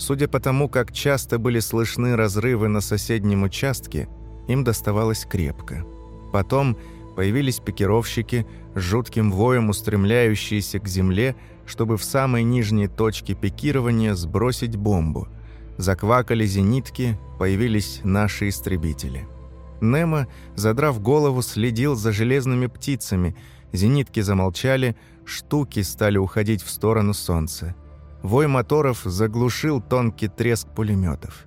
Судя по тому, как часто были слышны разрывы на соседнем участке, им доставалось крепко. Потом появились пикировщики, с жутким воем устремляющиеся к земле, чтобы в самой нижней точке пикирования сбросить бомбу. Заквакали зенитки, появились наши истребители. Немо, задрав голову, следил за железными птицами. Зенитки замолчали, штуки стали уходить в сторону солнца. Вой моторов заглушил тонкий треск пулеметов.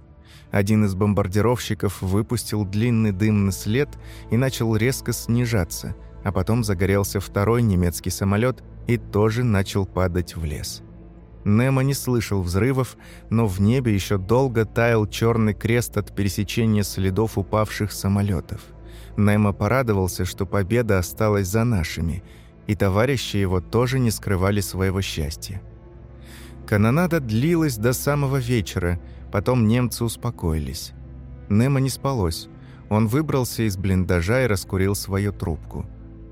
Один из бомбардировщиков выпустил длинный дымный след и начал резко снижаться, а потом загорелся второй немецкий самолет и тоже начал падать в лес. Немо не слышал взрывов, но в небе еще долго таял черный крест от пересечения следов упавших самолетов. Немо порадовался, что победа осталась за нашими, и товарищи его тоже не скрывали своего счастья. Канонада длилась до самого вечера, потом немцы успокоились. Немо не спалось. Он выбрался из блиндажа и раскурил свою трубку.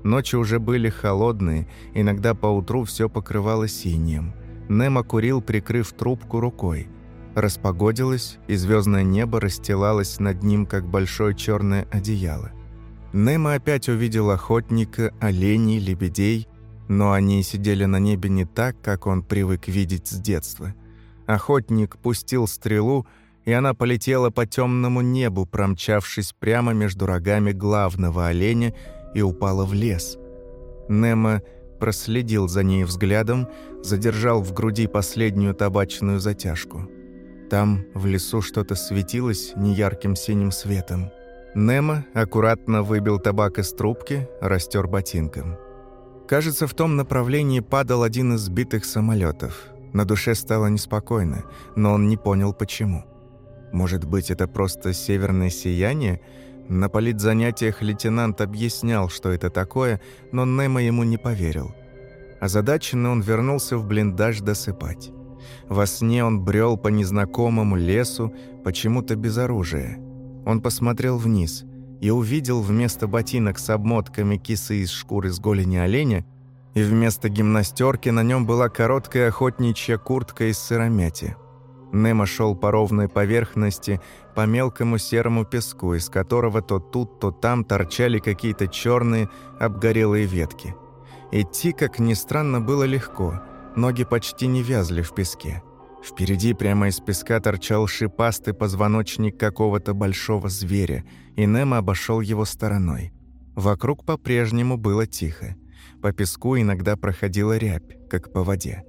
Ночи уже были холодные, иногда поутру все покрывало синим. Немо курил, прикрыв трубку рукой. Распогодилось, и звездное небо расстилалось над ним, как большое черное одеяло. Немо опять увидел охотника, оленей, лебедей, но они сидели на небе не так, как он привык видеть с детства. Охотник пустил стрелу, и она полетела по темному небу, промчавшись прямо между рогами главного оленя и упала в лес. Немо проследил за ней взглядом, задержал в груди последнюю табачную затяжку. Там, в лесу, что-то светилось неярким синим светом. Немо аккуратно выбил табак из трубки, растер ботинком. Кажется, в том направлении падал один из сбитых самолетов. На душе стало неспокойно, но он не понял, почему. Может быть, это просто северное сияние – на политзанятиях лейтенант объяснял, что это такое, но Немо ему не поверил. Озадаченно он вернулся в блиндаж досыпать. Во сне он брел по незнакомому лесу, почему-то без оружия. Он посмотрел вниз и увидел вместо ботинок с обмотками кисы из шкуры с голени оленя, и вместо гимнастерки на нем была короткая охотничья куртка из сыромяти. Немо шел по ровной поверхности, по мелкому серому песку, из которого то тут, то там торчали какие-то черные обгорелые ветки. Идти, как ни странно, было легко, ноги почти не вязли в песке. Впереди прямо из песка торчал шипастый позвоночник какого-то большого зверя, и Немо обошел его стороной. Вокруг по-прежнему было тихо. По песку иногда проходила рябь, как по воде.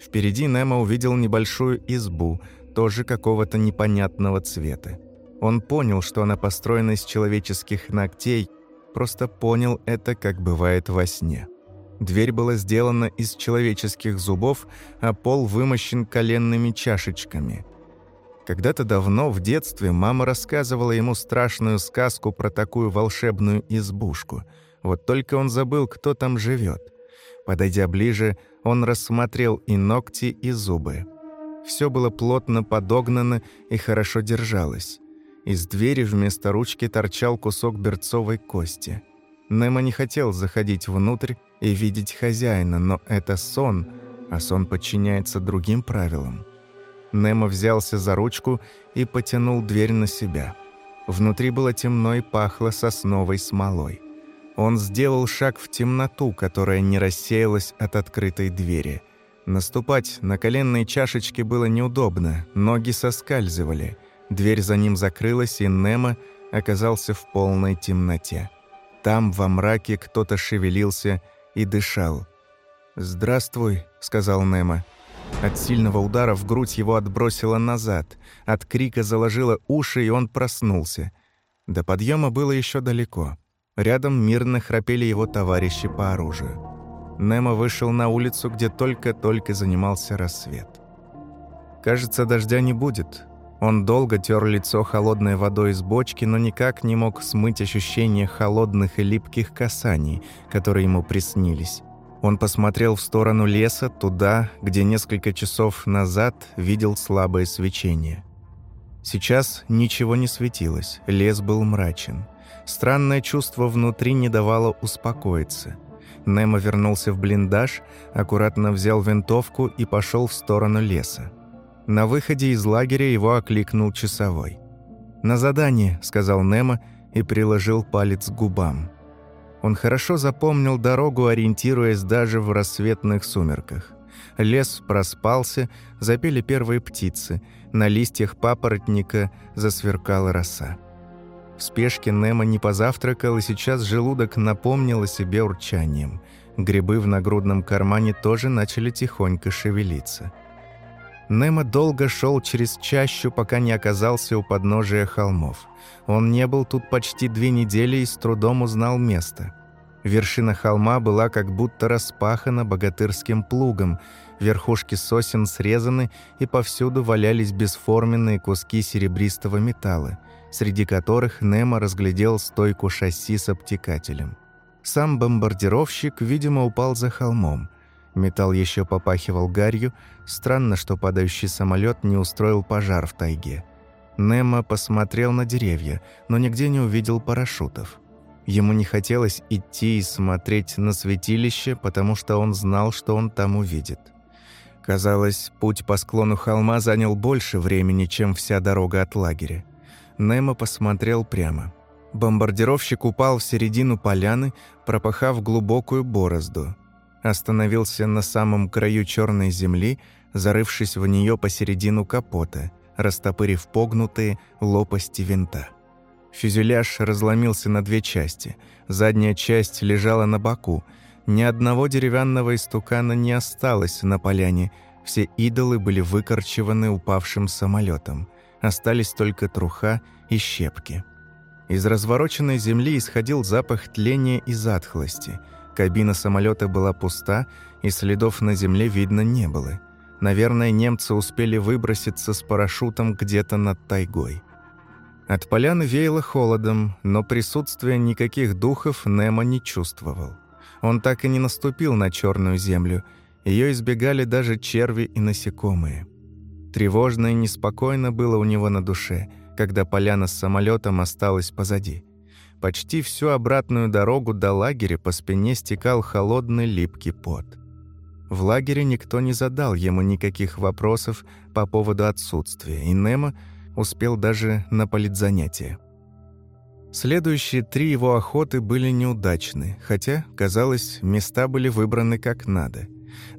Впереди Немо увидел небольшую избу, тоже какого-то непонятного цвета. Он понял, что она построена из человеческих ногтей, просто понял это, как бывает во сне. Дверь была сделана из человеческих зубов, а пол вымощен коленными чашечками. Когда-то давно, в детстве, мама рассказывала ему страшную сказку про такую волшебную избушку. Вот только он забыл, кто там живет. Подойдя ближе, он рассмотрел и ногти, и зубы. Все было плотно подогнано и хорошо держалось. Из двери вместо ручки торчал кусок берцовой кости. Немо не хотел заходить внутрь и видеть хозяина, но это сон, а сон подчиняется другим правилам. Немо взялся за ручку и потянул дверь на себя. Внутри было темно и пахло сосновой смолой. Он сделал шаг в темноту, которая не рассеялась от открытой двери – Наступать на коленные чашечки было неудобно, ноги соскальзывали. Дверь за ним закрылась, и Немо оказался в полной темноте. Там, во мраке, кто-то шевелился и дышал. «Здравствуй», — сказал Немо. От сильного удара в грудь его отбросило назад. От крика заложило уши, и он проснулся. До подъема было еще далеко. Рядом мирно храпели его товарищи по оружию. Немо вышел на улицу, где только-только занимался рассвет. Кажется, дождя не будет. Он долго тер лицо холодной водой из бочки, но никак не мог смыть ощущение холодных и липких касаний, которые ему приснились. Он посмотрел в сторону леса, туда, где несколько часов назад видел слабое свечение. Сейчас ничего не светилось, лес был мрачен. Странное чувство внутри не давало успокоиться – Немо вернулся в блиндаж, аккуратно взял винтовку и пошел в сторону леса. На выходе из лагеря его окликнул часовой. «На задание», — сказал Немо и приложил палец к губам. Он хорошо запомнил дорогу, ориентируясь даже в рассветных сумерках. Лес проспался, запели первые птицы, на листьях папоротника засверкала роса. В спешке Немо не позавтракал, и сейчас желудок напомнил о себе урчанием. Грибы в нагрудном кармане тоже начали тихонько шевелиться. Немо долго шел через чащу, пока не оказался у подножия холмов. Он не был тут почти две недели и с трудом узнал место. Вершина холма была как будто распахана богатырским плугом. Верхушки сосен срезаны, и повсюду валялись бесформенные куски серебристого металла, среди которых Немо разглядел стойку шасси с обтекателем. Сам бомбардировщик, видимо, упал за холмом. Металл еще попахивал гарью, странно, что падающий самолет не устроил пожар в тайге. Немо посмотрел на деревья, но нигде не увидел парашютов. Ему не хотелось идти и смотреть на святилище, потому что он знал, что он там увидит. Казалось, путь по склону холма занял больше времени, чем вся дорога от лагеря. Немо посмотрел прямо. Бомбардировщик упал в середину поляны, пропахав глубокую борозду. Остановился на самом краю черной земли, зарывшись в нее посередину капота, растопырив погнутые лопасти винта. Фюзеляж разломился на две части. Задняя часть лежала на боку. Ни одного деревянного истукана не осталось на поляне. Все идолы были выкорчеваны упавшим самолетом. Остались только труха и щепки. Из развороченной земли исходил запах тления и затхлости. Кабина самолета была пуста, и следов на земле видно не было. Наверное, немцы успели выброситься с парашютом где-то над тайгой. От поляны веяло холодом, но присутствия никаких духов Немо не чувствовал. Он так и не наступил на черную землю. Ее избегали даже черви и насекомые. Тревожно и неспокойно было у него на душе, когда поляна с самолетом осталась позади. Почти всю обратную дорогу до лагеря по спине стекал холодный липкий пот. В лагере никто не задал ему никаких вопросов по поводу отсутствия, и Немо – успел даже на политзанятие. Следующие три его охоты были неудачны, хотя, казалось, места были выбраны как надо.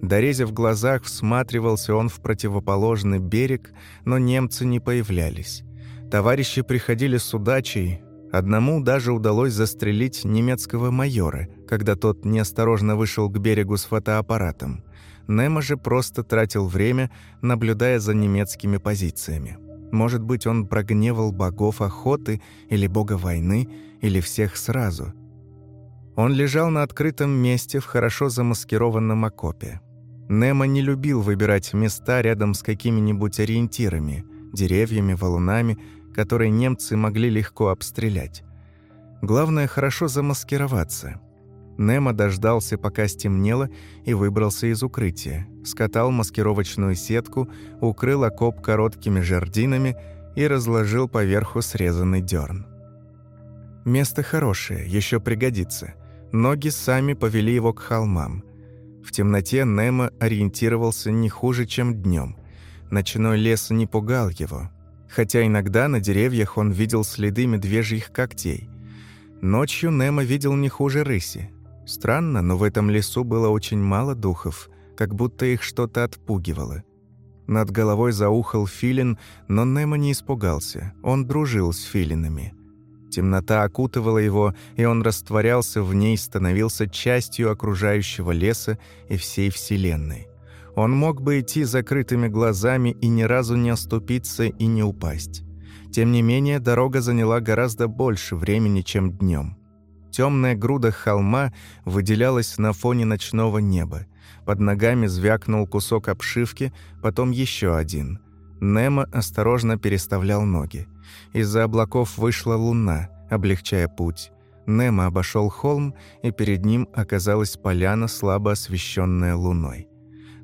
Дорезя в глазах, всматривался он в противоположный берег, но немцы не появлялись. Товарищи приходили с удачей, одному даже удалось застрелить немецкого майора, когда тот неосторожно вышел к берегу с фотоаппаратом. Немо же просто тратил время, наблюдая за немецкими позициями. Может быть, он прогневал богов охоты или бога войны, или всех сразу. Он лежал на открытом месте в хорошо замаскированном окопе. Немо не любил выбирать места рядом с какими-нибудь ориентирами, деревьями, валунами, которые немцы могли легко обстрелять. Главное – хорошо замаскироваться – Немо дождался, пока стемнело, и выбрался из укрытия. Скатал маскировочную сетку, укрыл окоп короткими жердинами и разложил поверху срезанный дерн. Место хорошее, еще пригодится. Ноги сами повели его к холмам. В темноте Немо ориентировался не хуже, чем днем. Ночной лес не пугал его, хотя иногда на деревьях он видел следы медвежьих когтей. Ночью Немо видел не хуже рыси. Странно, но в этом лесу было очень мало духов, как будто их что-то отпугивало. Над головой заухал филин, но Немо не испугался. Он дружил с филинами. Темнота окутывала его, и он растворялся в ней, становился частью окружающего леса и всей Вселенной. Он мог бы идти закрытыми глазами и ни разу не оступиться и не упасть. Тем не менее, дорога заняла гораздо больше времени, чем днем. Темная груда холма выделялась на фоне ночного неба. Под ногами звякнул кусок обшивки, потом еще один. Немо осторожно переставлял ноги. Из-за облаков вышла луна, облегчая путь. Немо обошел холм, и перед ним оказалась поляна, слабо освещенная луной.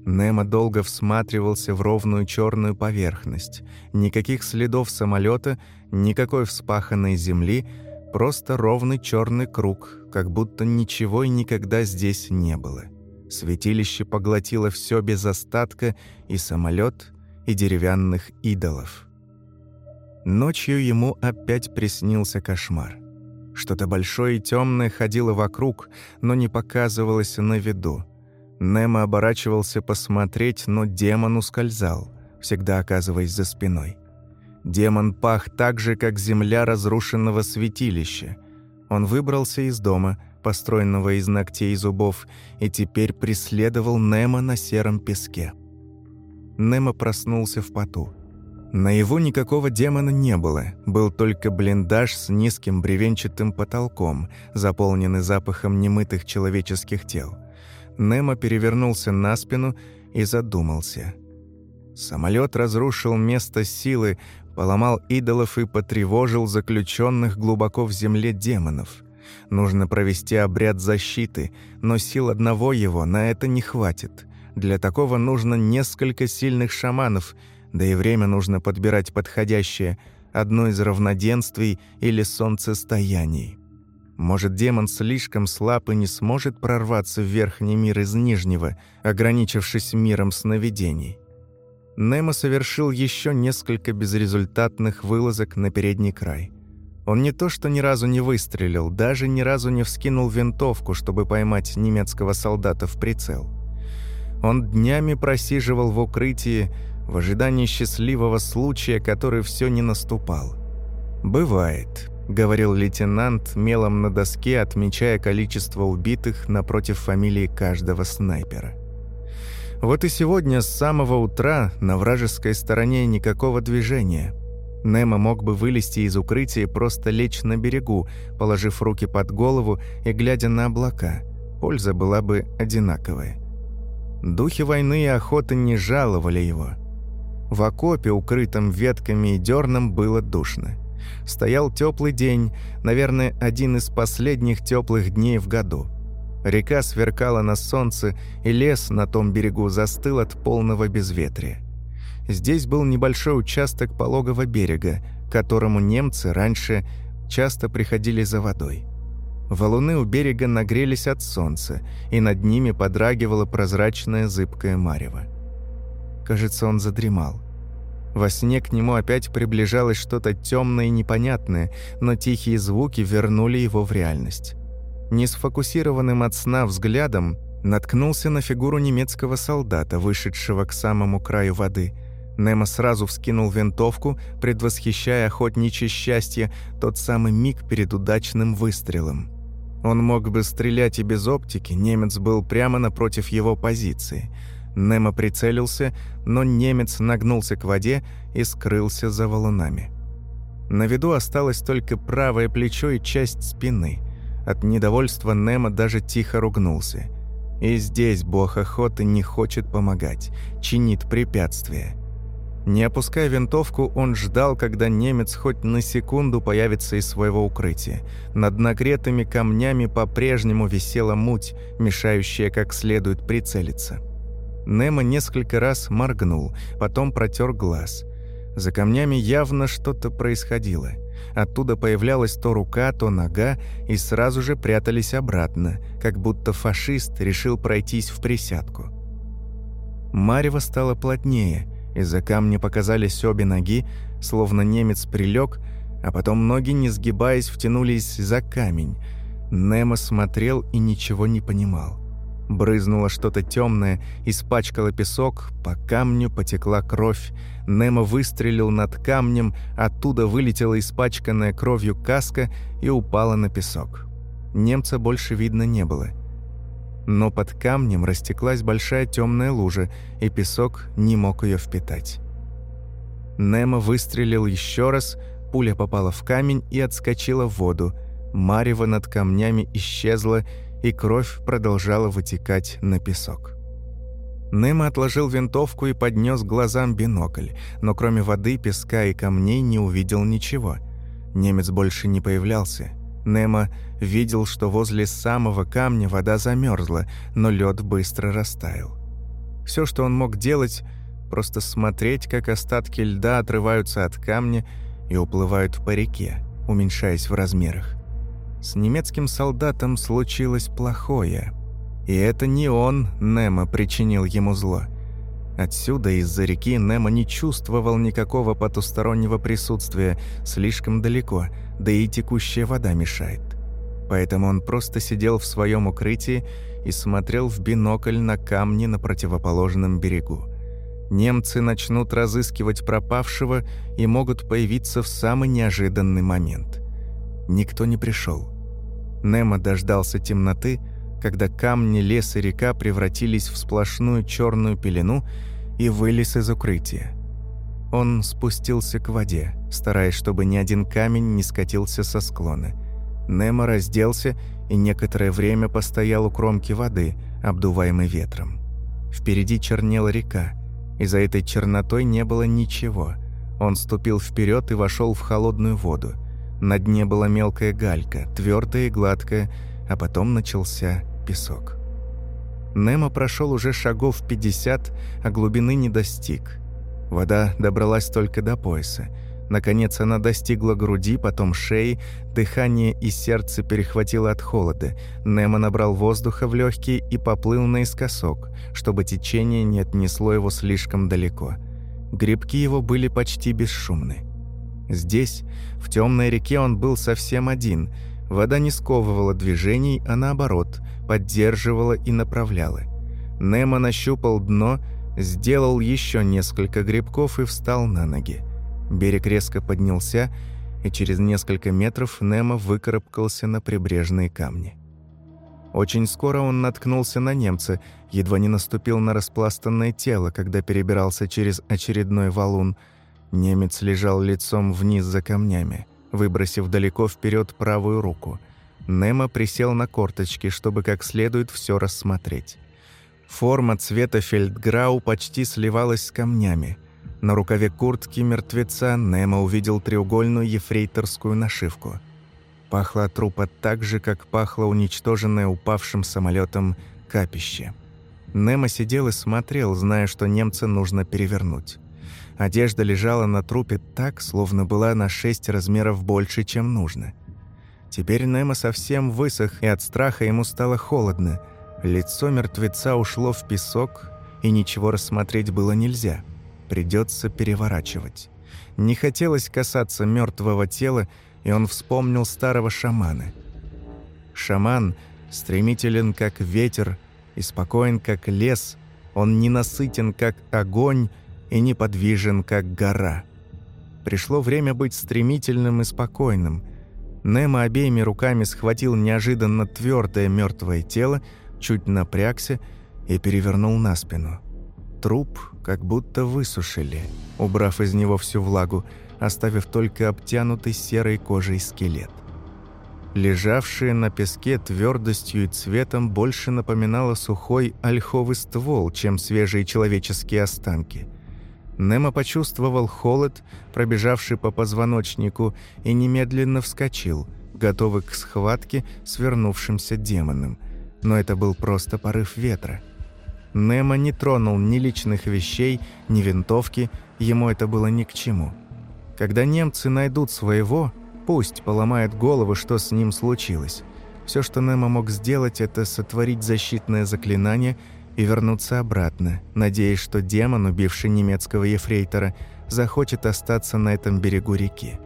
Немо долго всматривался в ровную черную поверхность. Никаких следов самолета, никакой вспаханной земли — Просто ровный черный круг, как будто ничего и никогда здесь не было. Святилище поглотило все без остатка, и самолет, и деревянных идолов. Ночью ему опять приснился кошмар. Что-то большое и темное ходило вокруг, но не показывалось на виду. Немо оборачивался посмотреть, но демон ускользал, всегда оказываясь за спиной. Демон пах так же, как земля разрушенного святилища. Он выбрался из дома, построенного из ногтей и зубов, и теперь преследовал Немо на сером песке. Немо проснулся в поту. На его никакого демона не было, был только блиндаж с низким бревенчатым потолком, заполненный запахом немытых человеческих тел. Немо перевернулся на спину и задумался. Самолет разрушил место силы, поломал идолов и потревожил заключенных глубоко в земле демонов. Нужно провести обряд защиты, но сил одного его на это не хватит. Для такого нужно несколько сильных шаманов, да и время нужно подбирать подходящее, одно из равноденствий или солнцестояний. Может, демон слишком слаб и не сможет прорваться в верхний мир из нижнего, ограничившись миром сновидений. Немо совершил еще несколько безрезультатных вылазок на передний край. Он не то что ни разу не выстрелил, даже ни разу не вскинул винтовку, чтобы поймать немецкого солдата в прицел. Он днями просиживал в укрытии в ожидании счастливого случая, который все не наступал. «Бывает», — говорил лейтенант мелом на доске, отмечая количество убитых напротив фамилии каждого снайпера. Вот и сегодня с самого утра на вражеской стороне никакого движения. Немо мог бы вылезти из укрытия и просто лечь на берегу, положив руки под голову и глядя на облака. Польза была бы одинаковая. Духи войны и охоты не жаловали его. В окопе, укрытом ветками и дерном, было душно. Стоял теплый день, наверное, один из последних теплых дней в году. Река сверкала на солнце, и лес на том берегу застыл от полного безветрия. Здесь был небольшой участок пологого берега, к которому немцы раньше часто приходили за водой. Валуны у берега нагрелись от солнца, и над ними подрагивало прозрачное зыбкое марево. Кажется, он задремал. Во сне к нему опять приближалось что-то темное и непонятное, но тихие звуки вернули его в реальность не сфокусированным от сна взглядом, наткнулся на фигуру немецкого солдата, вышедшего к самому краю воды. Немо сразу вскинул винтовку, предвосхищая охотничье счастье, тот самый миг перед удачным выстрелом. Он мог бы стрелять и без оптики, немец был прямо напротив его позиции. Немо прицелился, но немец нагнулся к воде и скрылся за валунами. На виду осталось только правое плечо и часть спины – от недовольства Немо даже тихо ругнулся. И здесь бог охоты не хочет помогать, чинит препятствия. Не опуская винтовку, он ждал, когда немец хоть на секунду появится из своего укрытия. Над нагретыми камнями по-прежнему висела муть, мешающая как следует прицелиться. Немо несколько раз моргнул, потом протер глаз. За камнями явно что-то происходило – Оттуда появлялась то рука, то нога, и сразу же прятались обратно, как будто фашист решил пройтись в присядку. Марево стало плотнее, из-за камня показались обе ноги, словно немец прилег, а потом ноги, не сгибаясь, втянулись за камень. Немо смотрел и ничего не понимал. Брызнуло что-то темное, испачкало песок, по камню потекла кровь. Немо выстрелил над камнем, оттуда вылетела испачканная кровью каска и упала на песок. Немца больше видно не было. Но под камнем растеклась большая темная лужа, и песок не мог ее впитать. Немо выстрелил еще раз, пуля попала в камень и отскочила в воду. Марево над камнями исчезло, и кровь продолжала вытекать на песок. Немо отложил винтовку и поднес глазам бинокль, но кроме воды, песка и камней не увидел ничего. Немец больше не появлялся. Немо видел, что возле самого камня вода замерзла, но лед быстро растаял. Все, что он мог делать, просто смотреть, как остатки льда отрываются от камня и уплывают по реке, уменьшаясь в размерах. С немецким солдатом случилось плохое. И это не он, Немо, причинил ему зло. Отсюда, из-за реки, Немо не чувствовал никакого потустороннего присутствия, слишком далеко, да и текущая вода мешает. Поэтому он просто сидел в своем укрытии и смотрел в бинокль на камни на противоположном берегу. Немцы начнут разыскивать пропавшего и могут появиться в самый неожиданный момент. Никто не пришел. Немо дождался темноты, когда камни, лес и река превратились в сплошную черную пелену и вылез из укрытия. Он спустился к воде, стараясь, чтобы ни один камень не скатился со склона. Немо разделся и некоторое время постоял у кромки воды, обдуваемый ветром. Впереди чернела река, и за этой чернотой не было ничего. Он ступил вперед и вошел в холодную воду. На дне была мелкая галька, твердая и гладкая, а потом начался песок. Немо прошел уже шагов 50, а глубины не достиг. Вода добралась только до пояса. Наконец она достигла груди, потом шеи, дыхание и сердце перехватило от холода. Немо набрал воздуха в легкие и поплыл наискосок, чтобы течение не отнесло его слишком далеко. Грибки его были почти бесшумны. Здесь, в темной реке, он был совсем один. Вода не сковывала движений, а наоборот, поддерживала и направляла. Немо нащупал дно, сделал еще несколько грибков и встал на ноги. Берег резко поднялся, и через несколько метров Немо выкарабкался на прибрежные камни. Очень скоро он наткнулся на немца, едва не наступил на распластанное тело, когда перебирался через очередной валун. Немец лежал лицом вниз за камнями, выбросив далеко вперед правую руку. Немо присел на корточки, чтобы как следует все рассмотреть. Форма цвета фельдграу почти сливалась с камнями. На рукаве куртки мертвеца Немо увидел треугольную ефрейторскую нашивку. Пахло от трупа так же, как пахло уничтоженное упавшим самолетом капище. Немо сидел и смотрел, зная, что немца нужно перевернуть. Одежда лежала на трупе так, словно была на шесть размеров больше, чем нужно. Теперь Немо совсем высох, и от страха ему стало холодно. Лицо мертвеца ушло в песок, и ничего рассмотреть было нельзя – Придется переворачивать. Не хотелось касаться мертвого тела, и он вспомнил старого шамана. Шаман стремителен, как ветер, и спокоен, как лес. Он ненасытен, как огонь, и неподвижен, как гора. Пришло время быть стремительным и спокойным. Немо обеими руками схватил неожиданно твердое мертвое тело, чуть напрягся и перевернул на спину. Труп как будто высушили, убрав из него всю влагу, оставив только обтянутый серой кожей скелет. Лежавшее на песке твердостью и цветом больше напоминало сухой ольховый ствол, чем свежие человеческие останки. Немо почувствовал холод, пробежавший по позвоночнику, и немедленно вскочил, готовый к схватке с вернувшимся демоном. Но это был просто порыв ветра – Немо не тронул ни личных вещей, ни винтовки, ему это было ни к чему. Когда немцы найдут своего, пусть поломают головы, что с ним случилось. Все, что Немо мог сделать, это сотворить защитное заклинание и вернуться обратно, надеясь, что демон, убивший немецкого ефрейтора, захочет остаться на этом берегу реки.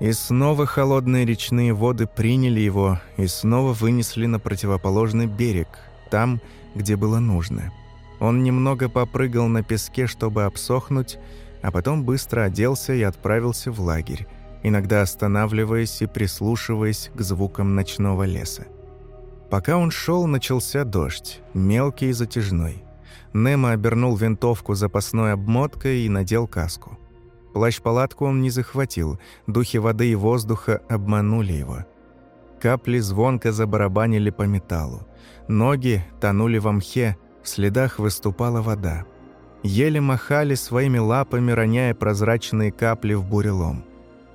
И снова холодные речные воды приняли его и снова вынесли на противоположный берег, там, где было нужно. Он немного попрыгал на песке, чтобы обсохнуть, а потом быстро оделся и отправился в лагерь, иногда останавливаясь и прислушиваясь к звукам ночного леса. Пока он шел, начался дождь, мелкий и затяжной. Немо обернул винтовку запасной обмоткой и надел каску. Плащ-палатку он не захватил, духи воды и воздуха обманули его. Капли звонко забарабанили по металлу. Ноги тонули во мхе, в следах выступала вода. Еле махали своими лапами, роняя прозрачные капли в бурелом.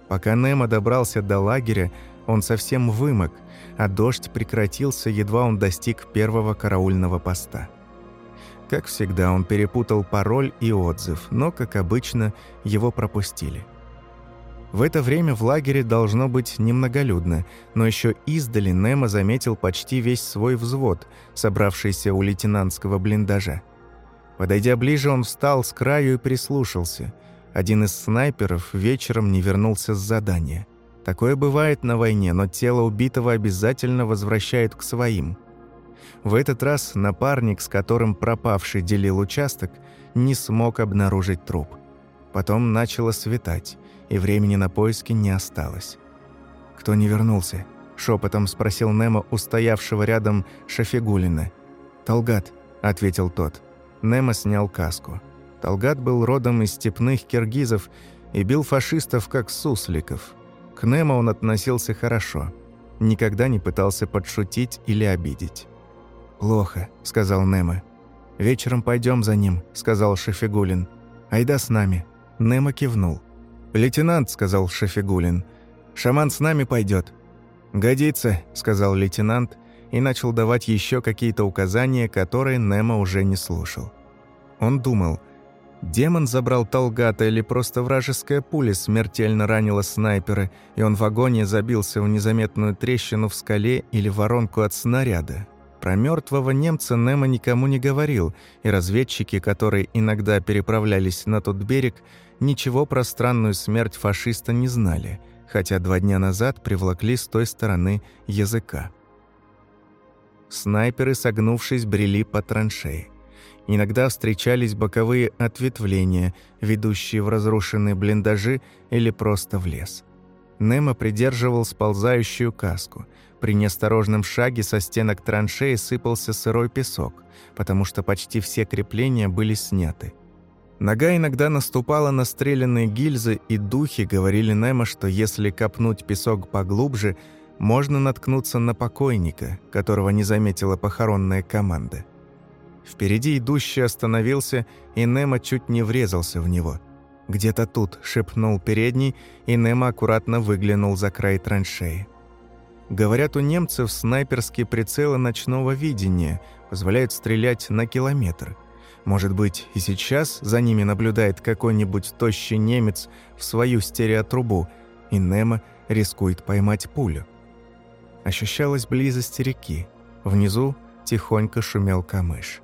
Пока Немо добрался до лагеря, он совсем вымок, а дождь прекратился, едва он достиг первого караульного поста. Как всегда, он перепутал пароль и отзыв, но, как обычно, его пропустили. В это время в лагере должно быть немноголюдно, но еще издали Немо заметил почти весь свой взвод, собравшийся у лейтенантского блиндажа. Подойдя ближе, он встал с краю и прислушался. Один из снайперов вечером не вернулся с задания. Такое бывает на войне, но тело убитого обязательно возвращают к своим. В этот раз напарник, с которым пропавший делил участок, не смог обнаружить труп. Потом начало светать и времени на поиски не осталось. «Кто не вернулся?» – шепотом спросил Немо у стоявшего рядом Шафигулина. «Талгат», – ответил тот. Немо снял каску. Талгат был родом из степных киргизов и бил фашистов как сусликов. К Немо он относился хорошо. Никогда не пытался подшутить или обидеть. «Плохо», – сказал Немо. «Вечером пойдем за ним», — сказал Шефигулин. «Айда с нами». Немо кивнул. «Лейтенант», — сказал Шефигулин, — «шаман с нами пойдет. «Годится», — сказал лейтенант и начал давать еще какие-то указания, которые Немо уже не слушал. Он думал, демон забрал Талгата или просто вражеская пуля смертельно ранила снайпера, и он в агонии забился в незаметную трещину в скале или воронку от снаряда. Про мертвого немца Немо никому не говорил, и разведчики, которые иногда переправлялись на тот берег, ничего про странную смерть фашиста не знали, хотя два дня назад привлекли с той стороны языка. Снайперы, согнувшись, брели по траншеи. Иногда встречались боковые ответвления, ведущие в разрушенные блиндажи или просто в лес. Немо придерживал сползающую каску – при неосторожном шаге со стенок траншеи сыпался сырой песок, потому что почти все крепления были сняты. Нога иногда наступала на стрелянные гильзы, и духи говорили Немо, что если копнуть песок поглубже, можно наткнуться на покойника, которого не заметила похоронная команда. Впереди идущий остановился, и Немо чуть не врезался в него. «Где-то тут», — шепнул передний, и Немо аккуратно выглянул за край траншеи. Говорят, у немцев снайперские прицелы ночного видения позволяют стрелять на километр. Может быть, и сейчас за ними наблюдает какой-нибудь тощий немец в свою стереотрубу, и Немо рискует поймать пулю. Ощущалась близость реки. Внизу тихонько шумел камыш.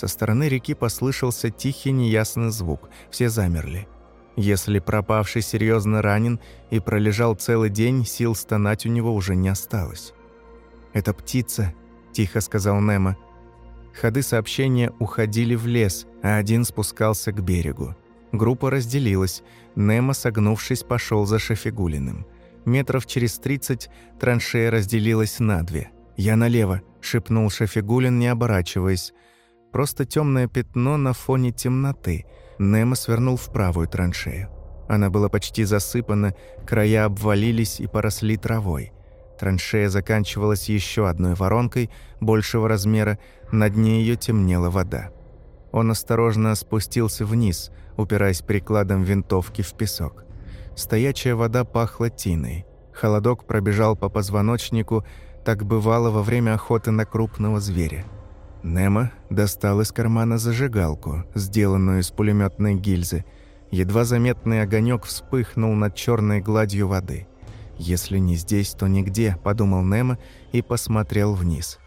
Со стороны реки послышался тихий неясный звук. Все замерли. Если пропавший серьезно ранен и пролежал целый день, сил стонать у него уже не осталось. «Это птица», – тихо сказал Немо. Ходы сообщения уходили в лес, а один спускался к берегу. Группа разделилась. Немо, согнувшись, пошел за Шафигулиным. Метров через тридцать траншея разделилась на две. «Я налево», – шепнул Шафигулин, не оборачиваясь. «Просто темное пятно на фоне темноты – Немо свернул в правую траншею. Она была почти засыпана, края обвалились и поросли травой. Траншея заканчивалась еще одной воронкой большего размера, на дне ее темнела вода. Он осторожно спустился вниз, упираясь прикладом винтовки в песок. Стоячая вода пахла тиной. Холодок пробежал по позвоночнику, так бывало во время охоты на крупного зверя. Немо достал из кармана зажигалку, сделанную из пулеметной гильзы. Едва заметный огонек вспыхнул над черной гладью воды. «Если не здесь, то нигде», — подумал Немо и посмотрел вниз.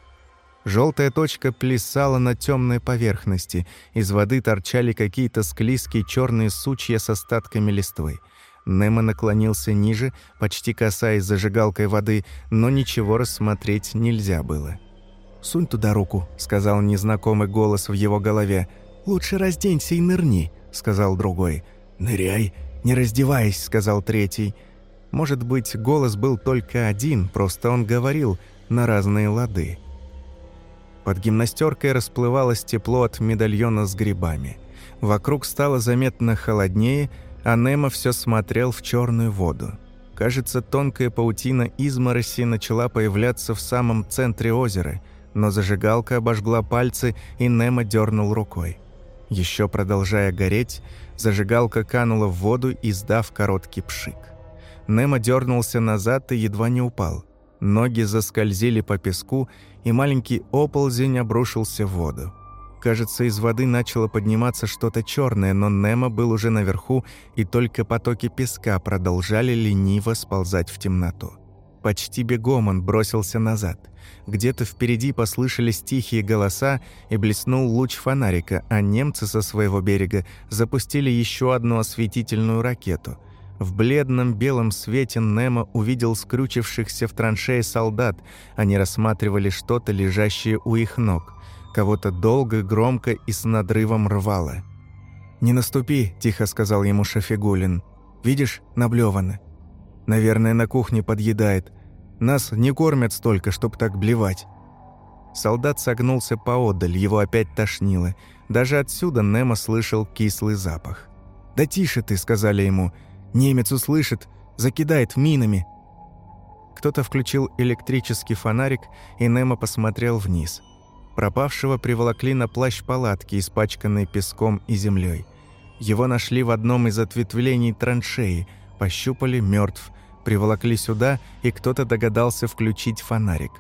Желтая точка плясала на темной поверхности. Из воды торчали какие-то склизкие черные сучья с остатками листвы. Немо наклонился ниже, почти касаясь зажигалкой воды, но ничего рассмотреть нельзя было. «Сунь туда руку», — сказал незнакомый голос в его голове. «Лучше разденься и нырни», — сказал другой. «Ныряй, не раздеваясь», — сказал третий. Может быть, голос был только один, просто он говорил на разные лады. Под гимнастеркой расплывалось тепло от медальона с грибами. Вокруг стало заметно холоднее, а Немо все смотрел в черную воду. Кажется, тонкая паутина измороси начала появляться в самом центре озера — но зажигалка обожгла пальцы, и Немо дернул рукой. Еще продолжая гореть, зажигалка канула в воду, издав короткий пшик. Немо дернулся назад и едва не упал. Ноги заскользили по песку, и маленький оползень обрушился в воду. Кажется, из воды начало подниматься что-то черное, но Немо был уже наверху, и только потоки песка продолжали лениво сползать в темноту. Почти бегом он бросился назад. Где-то впереди послышались тихие голоса и блеснул луч фонарика, а немцы со своего берега запустили еще одну осветительную ракету. В бледном белом свете Немо увидел скрючившихся в траншее солдат. Они рассматривали что-то, лежащее у их ног. Кого-то долго, громко и с надрывом рвало. «Не наступи», – тихо сказал ему Шафигулин. «Видишь, наблевано. Наверное, на кухне подъедает. Нас не кормят столько, чтоб так блевать». Солдат согнулся поодаль, его опять тошнило. Даже отсюда Немо слышал кислый запах. «Да тише ты», — сказали ему. «Немец услышит, закидает минами». Кто-то включил электрический фонарик, и Немо посмотрел вниз. Пропавшего приволокли на плащ палатки, испачканной песком и землей. Его нашли в одном из ответвлений траншеи, пощупали мертв, приволокли сюда, и кто-то догадался включить фонарик.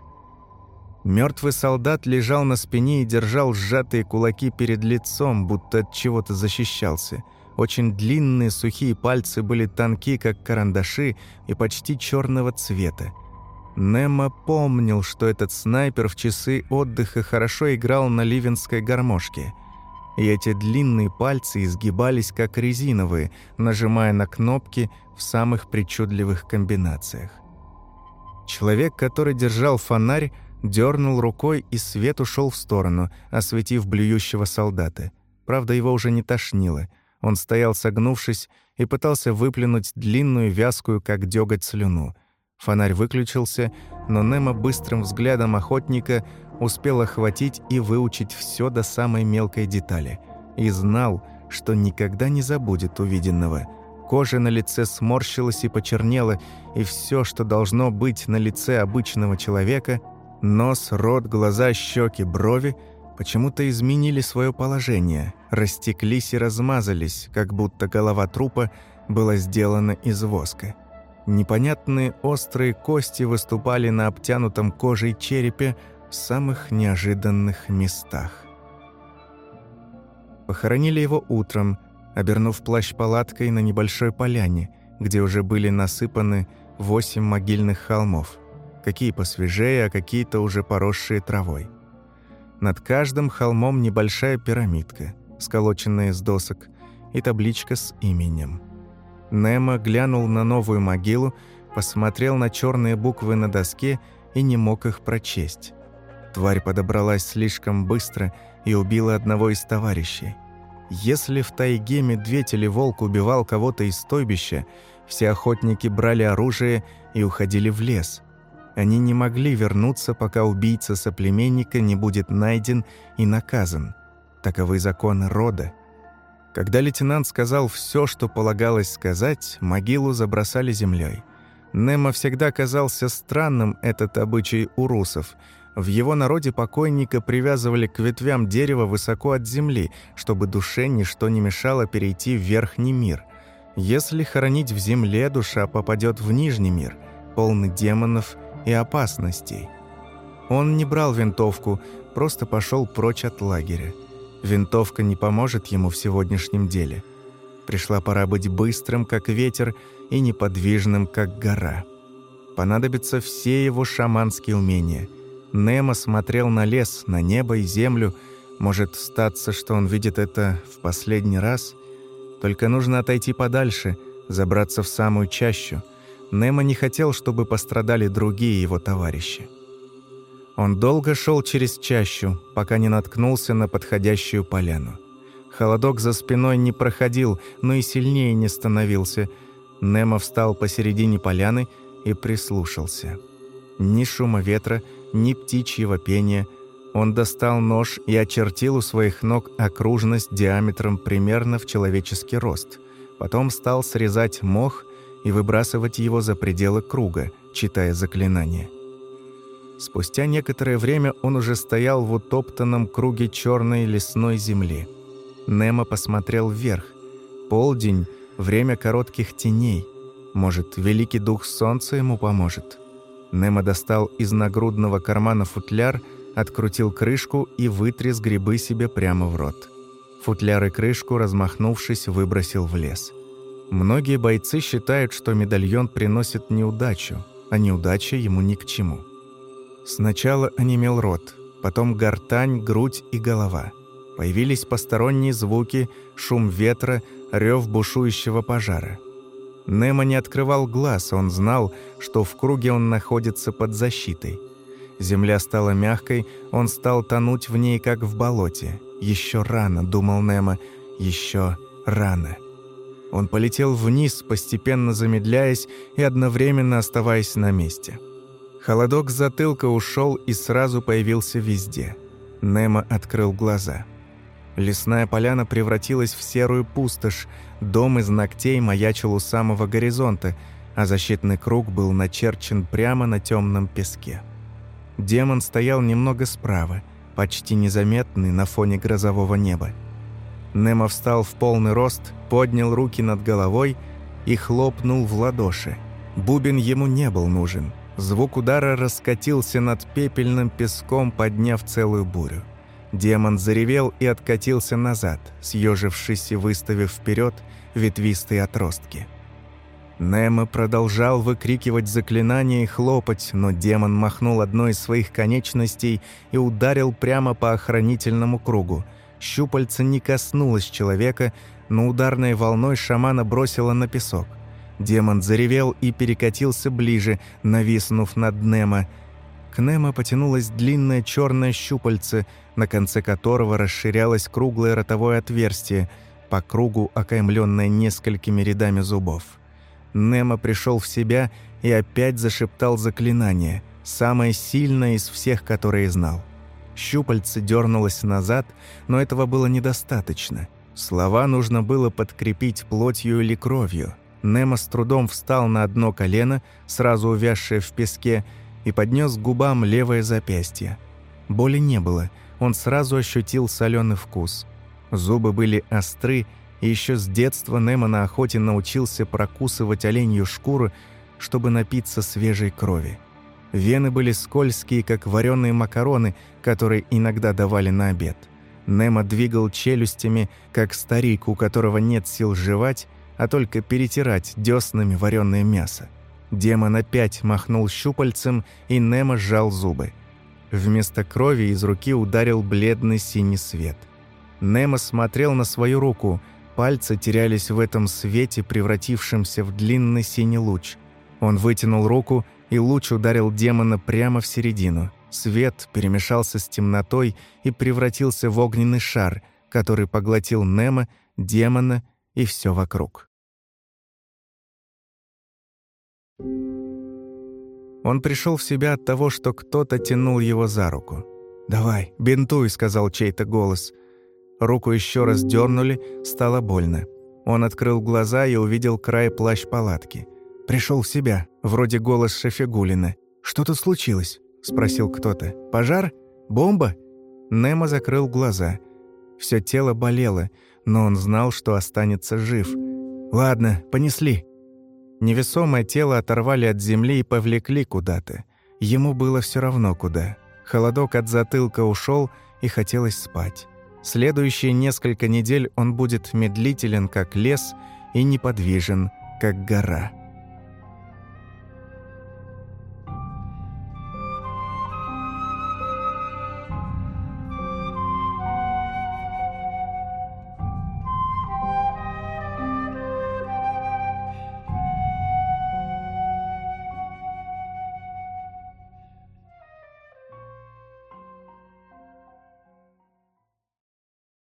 Мертвый солдат лежал на спине и держал сжатые кулаки перед лицом, будто от чего-то защищался. Очень длинные сухие пальцы были тонки, как карандаши, и почти черного цвета. Немо помнил, что этот снайпер в часы отдыха хорошо играл на ливенской гармошке. И эти длинные пальцы изгибались как резиновые, нажимая на кнопки в самых причудливых комбинациях. Человек, который держал фонарь, дернул рукой, и свет ушел в сторону, осветив блюющего солдата. Правда, его уже не тошнило. Он стоял согнувшись и пытался выплюнуть длинную, вязкую, как дёготь, слюну – Фонарь выключился, но Немо быстрым взглядом охотника успел охватить и выучить все до самой мелкой детали. И знал, что никогда не забудет увиденного. Кожа на лице сморщилась и почернела, и все, что должно быть на лице обычного человека – нос, рот, глаза, щеки, брови – почему-то изменили свое положение, растеклись и размазались, как будто голова трупа была сделана из воска. Непонятные острые кости выступали на обтянутом кожей черепе в самых неожиданных местах. Похоронили его утром, обернув плащ палаткой на небольшой поляне, где уже были насыпаны восемь могильных холмов, какие посвежее, а какие-то уже поросшие травой. Над каждым холмом небольшая пирамидка, сколоченная из досок, и табличка с именем – Немо глянул на новую могилу, посмотрел на черные буквы на доске и не мог их прочесть. Тварь подобралась слишком быстро и убила одного из товарищей. Если в тайге медведь или волк убивал кого-то из стойбища, все охотники брали оружие и уходили в лес. Они не могли вернуться, пока убийца соплеменника не будет найден и наказан. Таковы законы рода. Когда лейтенант сказал все, что полагалось сказать, могилу забросали землей. Немо всегда казался странным этот обычай у русов. В его народе покойника привязывали к ветвям дерева высоко от земли, чтобы душе ничто не мешало перейти в верхний мир. Если хоронить в земле, душа попадет в нижний мир, полный демонов и опасностей. Он не брал винтовку, просто пошел прочь от лагеря. Винтовка не поможет ему в сегодняшнем деле. Пришла пора быть быстрым, как ветер, и неподвижным, как гора. Понадобятся все его шаманские умения. Немо смотрел на лес, на небо и землю. Может статься, что он видит это в последний раз? Только нужно отойти подальше, забраться в самую чащу. Немо не хотел, чтобы пострадали другие его товарищи. Он долго шел через чащу, пока не наткнулся на подходящую поляну. Холодок за спиной не проходил, но и сильнее не становился. Немо встал посередине поляны и прислушался. Ни шума ветра, ни птичьего пения. Он достал нож и очертил у своих ног окружность диаметром примерно в человеческий рост. Потом стал срезать мох и выбрасывать его за пределы круга, читая заклинание. Спустя некоторое время он уже стоял в утоптанном круге черной лесной земли. Немо посмотрел вверх. Полдень — время коротких теней. Может, великий дух солнца ему поможет? Немо достал из нагрудного кармана футляр, открутил крышку и вытряс грибы себе прямо в рот. Футляр и крышку, размахнувшись, выбросил в лес. Многие бойцы считают, что медальон приносит неудачу, а неудача ему ни к чему. Сначала онемел рот, потом гортань, грудь и голова. Появились посторонние звуки, шум ветра, рев бушующего пожара. Немо не открывал глаз, он знал, что в круге он находится под защитой. Земля стала мягкой, он стал тонуть в ней, как в болоте. «Еще рано», — думал Немо, — «еще рано». Он полетел вниз, постепенно замедляясь и одновременно оставаясь на месте. Холодок затылка ушел и сразу появился везде. Немо открыл глаза. Лесная поляна превратилась в серую пустошь, дом из ногтей маячил у самого горизонта, а защитный круг был начерчен прямо на темном песке. Демон стоял немного справа, почти незаметный на фоне грозового неба. Немо встал в полный рост, поднял руки над головой и хлопнул в ладоши. Бубен ему не был нужен. Звук удара раскатился над пепельным песком, подняв целую бурю. Демон заревел и откатился назад, съежившись и выставив вперед ветвистые отростки. Немо продолжал выкрикивать заклинания и хлопать, но демон махнул одной из своих конечностей и ударил прямо по охранительному кругу. Щупальца не коснулось человека, но ударной волной шамана бросило на песок. Демон заревел и перекатился ближе, нависнув над Немо. К Немо потянулось длинное черное щупальце, на конце которого расширялось круглое ротовое отверстие, по кругу окаймленное несколькими рядами зубов. Немо пришел в себя и опять зашептал заклинание, самое сильное из всех, которые знал. Щупальце дернулось назад, но этого было недостаточно. Слова нужно было подкрепить плотью или кровью. Немо с трудом встал на одно колено, сразу увязшее в песке, и поднес к губам левое запястье. Боли не было, он сразу ощутил соленый вкус. Зубы были остры, и еще с детства Немо на охоте научился прокусывать оленью шкуру, чтобы напиться свежей крови. Вены были скользкие, как вареные макароны, которые иногда давали на обед. Немо двигал челюстями, как старик, у которого нет сил жевать, а только перетирать дёснами вареное мясо. Демон опять махнул щупальцем, и Немо сжал зубы. Вместо крови из руки ударил бледный синий свет. Немо смотрел на свою руку – Пальцы терялись в этом свете, превратившемся в длинный синий луч. Он вытянул руку, и луч ударил демона прямо в середину. Свет перемешался с темнотой и превратился в огненный шар, который поглотил Немо, демона и все вокруг. Он пришел в себя от того, что кто-то тянул его за руку. «Давай, бинтуй», — сказал чей-то голос. Руку еще раз дернули, стало больно. Он открыл глаза и увидел край плащ-палатки. Пришел в себя, вроде голос Шефигулина. «Что тут случилось?» – спросил кто-то. «Пожар? Бомба?» Немо закрыл глаза. Все тело болело, но он знал, что останется жив. «Ладно, понесли». Невесомое тело оторвали от земли и повлекли куда-то. Ему было все равно куда. Холодок от затылка ушел, и хотелось спать. Следующие несколько недель он будет медлителен, как лес, и неподвижен, как гора.